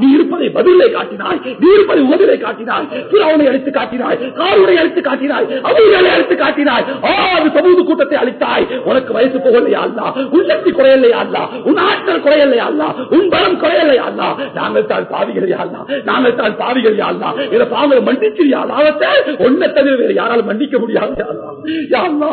நீ இருப்பதை பதிலை காட்டினாய் நீ இருப்பதை உதவியை காட்டினாய் பிறவனை அழித்து காட்டினாய் காருடை அழித்து காட்டினாய் அவைகளை அழைத்து காட்டினாய் ஆறு சமூக கூட்டத்தை அளித்தாய் உனக்கு வயசு போகலையா அல்லா? உள்ளத்தி குறையலையா அல்லா? உன் ஆற்றல் குறையலையா அல்லா? உன் பலம் குறையலையா அல்லா? நாங்கள் தான் பாவிகள் யா நாங்கள் தான் பாவிகள் யாழ்லா அல்லா. இதை பாவங்களை மன்னிச்சிரியா அல்லாவத்தை ஒன்ன தவிர வேறு யாராலும் மன்னிக்க முடியாது யா அல்லா.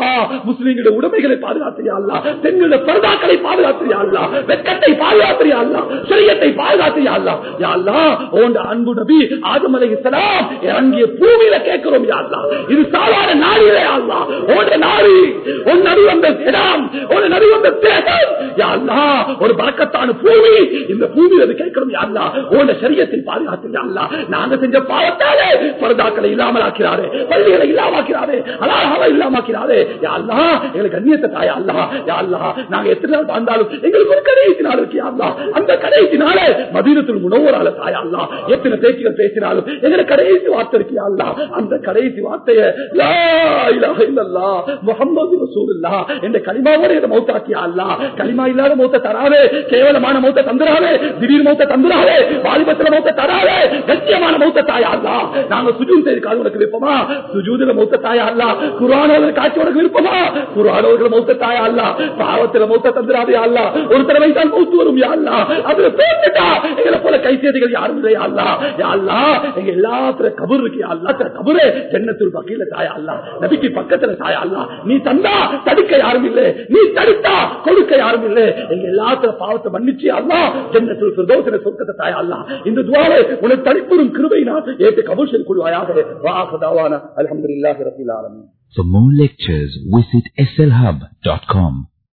முஸ்லீம்களுடைய உடைமைகளை பாதுகாத்திரியா அல்லா? பெண்களுடைய பரதாக்களை பாதுகாத்திரியா அல்லா? வெக்கத்தை பாதுகாத்திரியா அல்லா? சரியத்தை பாதுகாத்திரியா அல்லா? யா அல்லா உன் அன்பு நபி ஆதம் இஸ்லாம் இறங்கிய பூமியில கேட்கிறோம் யாழ்லா இது சாதாரண நாளிலே அல்லா. உன் நாடு உன் நபி வந்த இடம் உன் நபி வந்த தேசம் யாழ்லா ஒரு பறக்கத்தான பூமி இந்த பூமி அது கேட்கணும் யாருலா உன் சரியத்தில் பாதுகாத்து யாருலா நாங்க செஞ்ச பாவத்தாலே பரதாக்களை இல்லாமல் ஆக்கிறாரே பள்ளிகளை இல்லாமாக்கிறாரு அழகாக இல்லாமாக்கிறாரு யாருலா எங்களுக்கு அந்நியத்தை தாயா அல்லா? யாருலா நாங்க எத்தனை நாள் வாழ்ந்தாலும் எங்களுக்கு ஒரு கடைசி இருக்கு யாருலா அந்த கடைசி மதீனத்தில் உணவுறால தாயா அல்லா? எத்தனை பேச்சுகள் பேசினாலும் எங்களுக்கு கடைசி வார்த்தை இருக்கு யாருலா அந்த கடைசி வார்த்தையை லா இலாஹ இல்லல்லாஹ் முஹம்மது ரசூலுல்லாஹ் என்ற களிமாவோட இதை மௌத்தாக்கியா அல்லா? களிமா இல்லாத மௌத்த தர தராதே கேவலமான மௌத்த தந்துடாதே திடீர் மௌத்த தந்துடாதே வாலிபத்துல மௌத்த தராதே சத்தியமான மௌத்த தாயா அல்லா. நாங்க சுஜூன் செய்து உனக்கு விருப்பமா? சுஜூதுல மௌத்த தாயா அல்லா. குரானவர்கள் காட்சி உனக்கு விருப்பமா? குரானவர்கள் மௌத்த தாயா அல்லா. பாவத்துல மௌத்த தந்துடாதே அல்லா. ஒரு தடவை தான் மௌத்து வரும் யா அதுல தோத்துட்டா எங்களை போல கைசேதிகள் யாரும் இல்லையா அல்லா? யா அல்லா எங்க எல்லாத்துல கபர் இருக்கு யா அல்லா. கபரே ஜன்னத்துல் பக்கீல தாயா அல்லா. நபிக்கு பக்கத்துல தாயா அல்லா. நீ தந்தா தடுக்க யாரும் இல்லை. நீ தடுத்தா கொடுக்க யாரும் இல்லை. எங்க எல்லா எல்லாத்துல பாவத்தை மன்னிச்சு அல்லா ஜன்னத்துல் ஃபிர்தௌஸின சொர்க்கத்தை தாயா அல்லா இந்த துவாரை உனக்கு தனிப்பெரும் கிருபையினால் ஏற்று கபூல் செய்து கொள்வாயாக. வாஹதாவான அல்ஹம்துலில்லாஹி ரப்பில் ஆலமீன். For more lectures, visit slhub.com.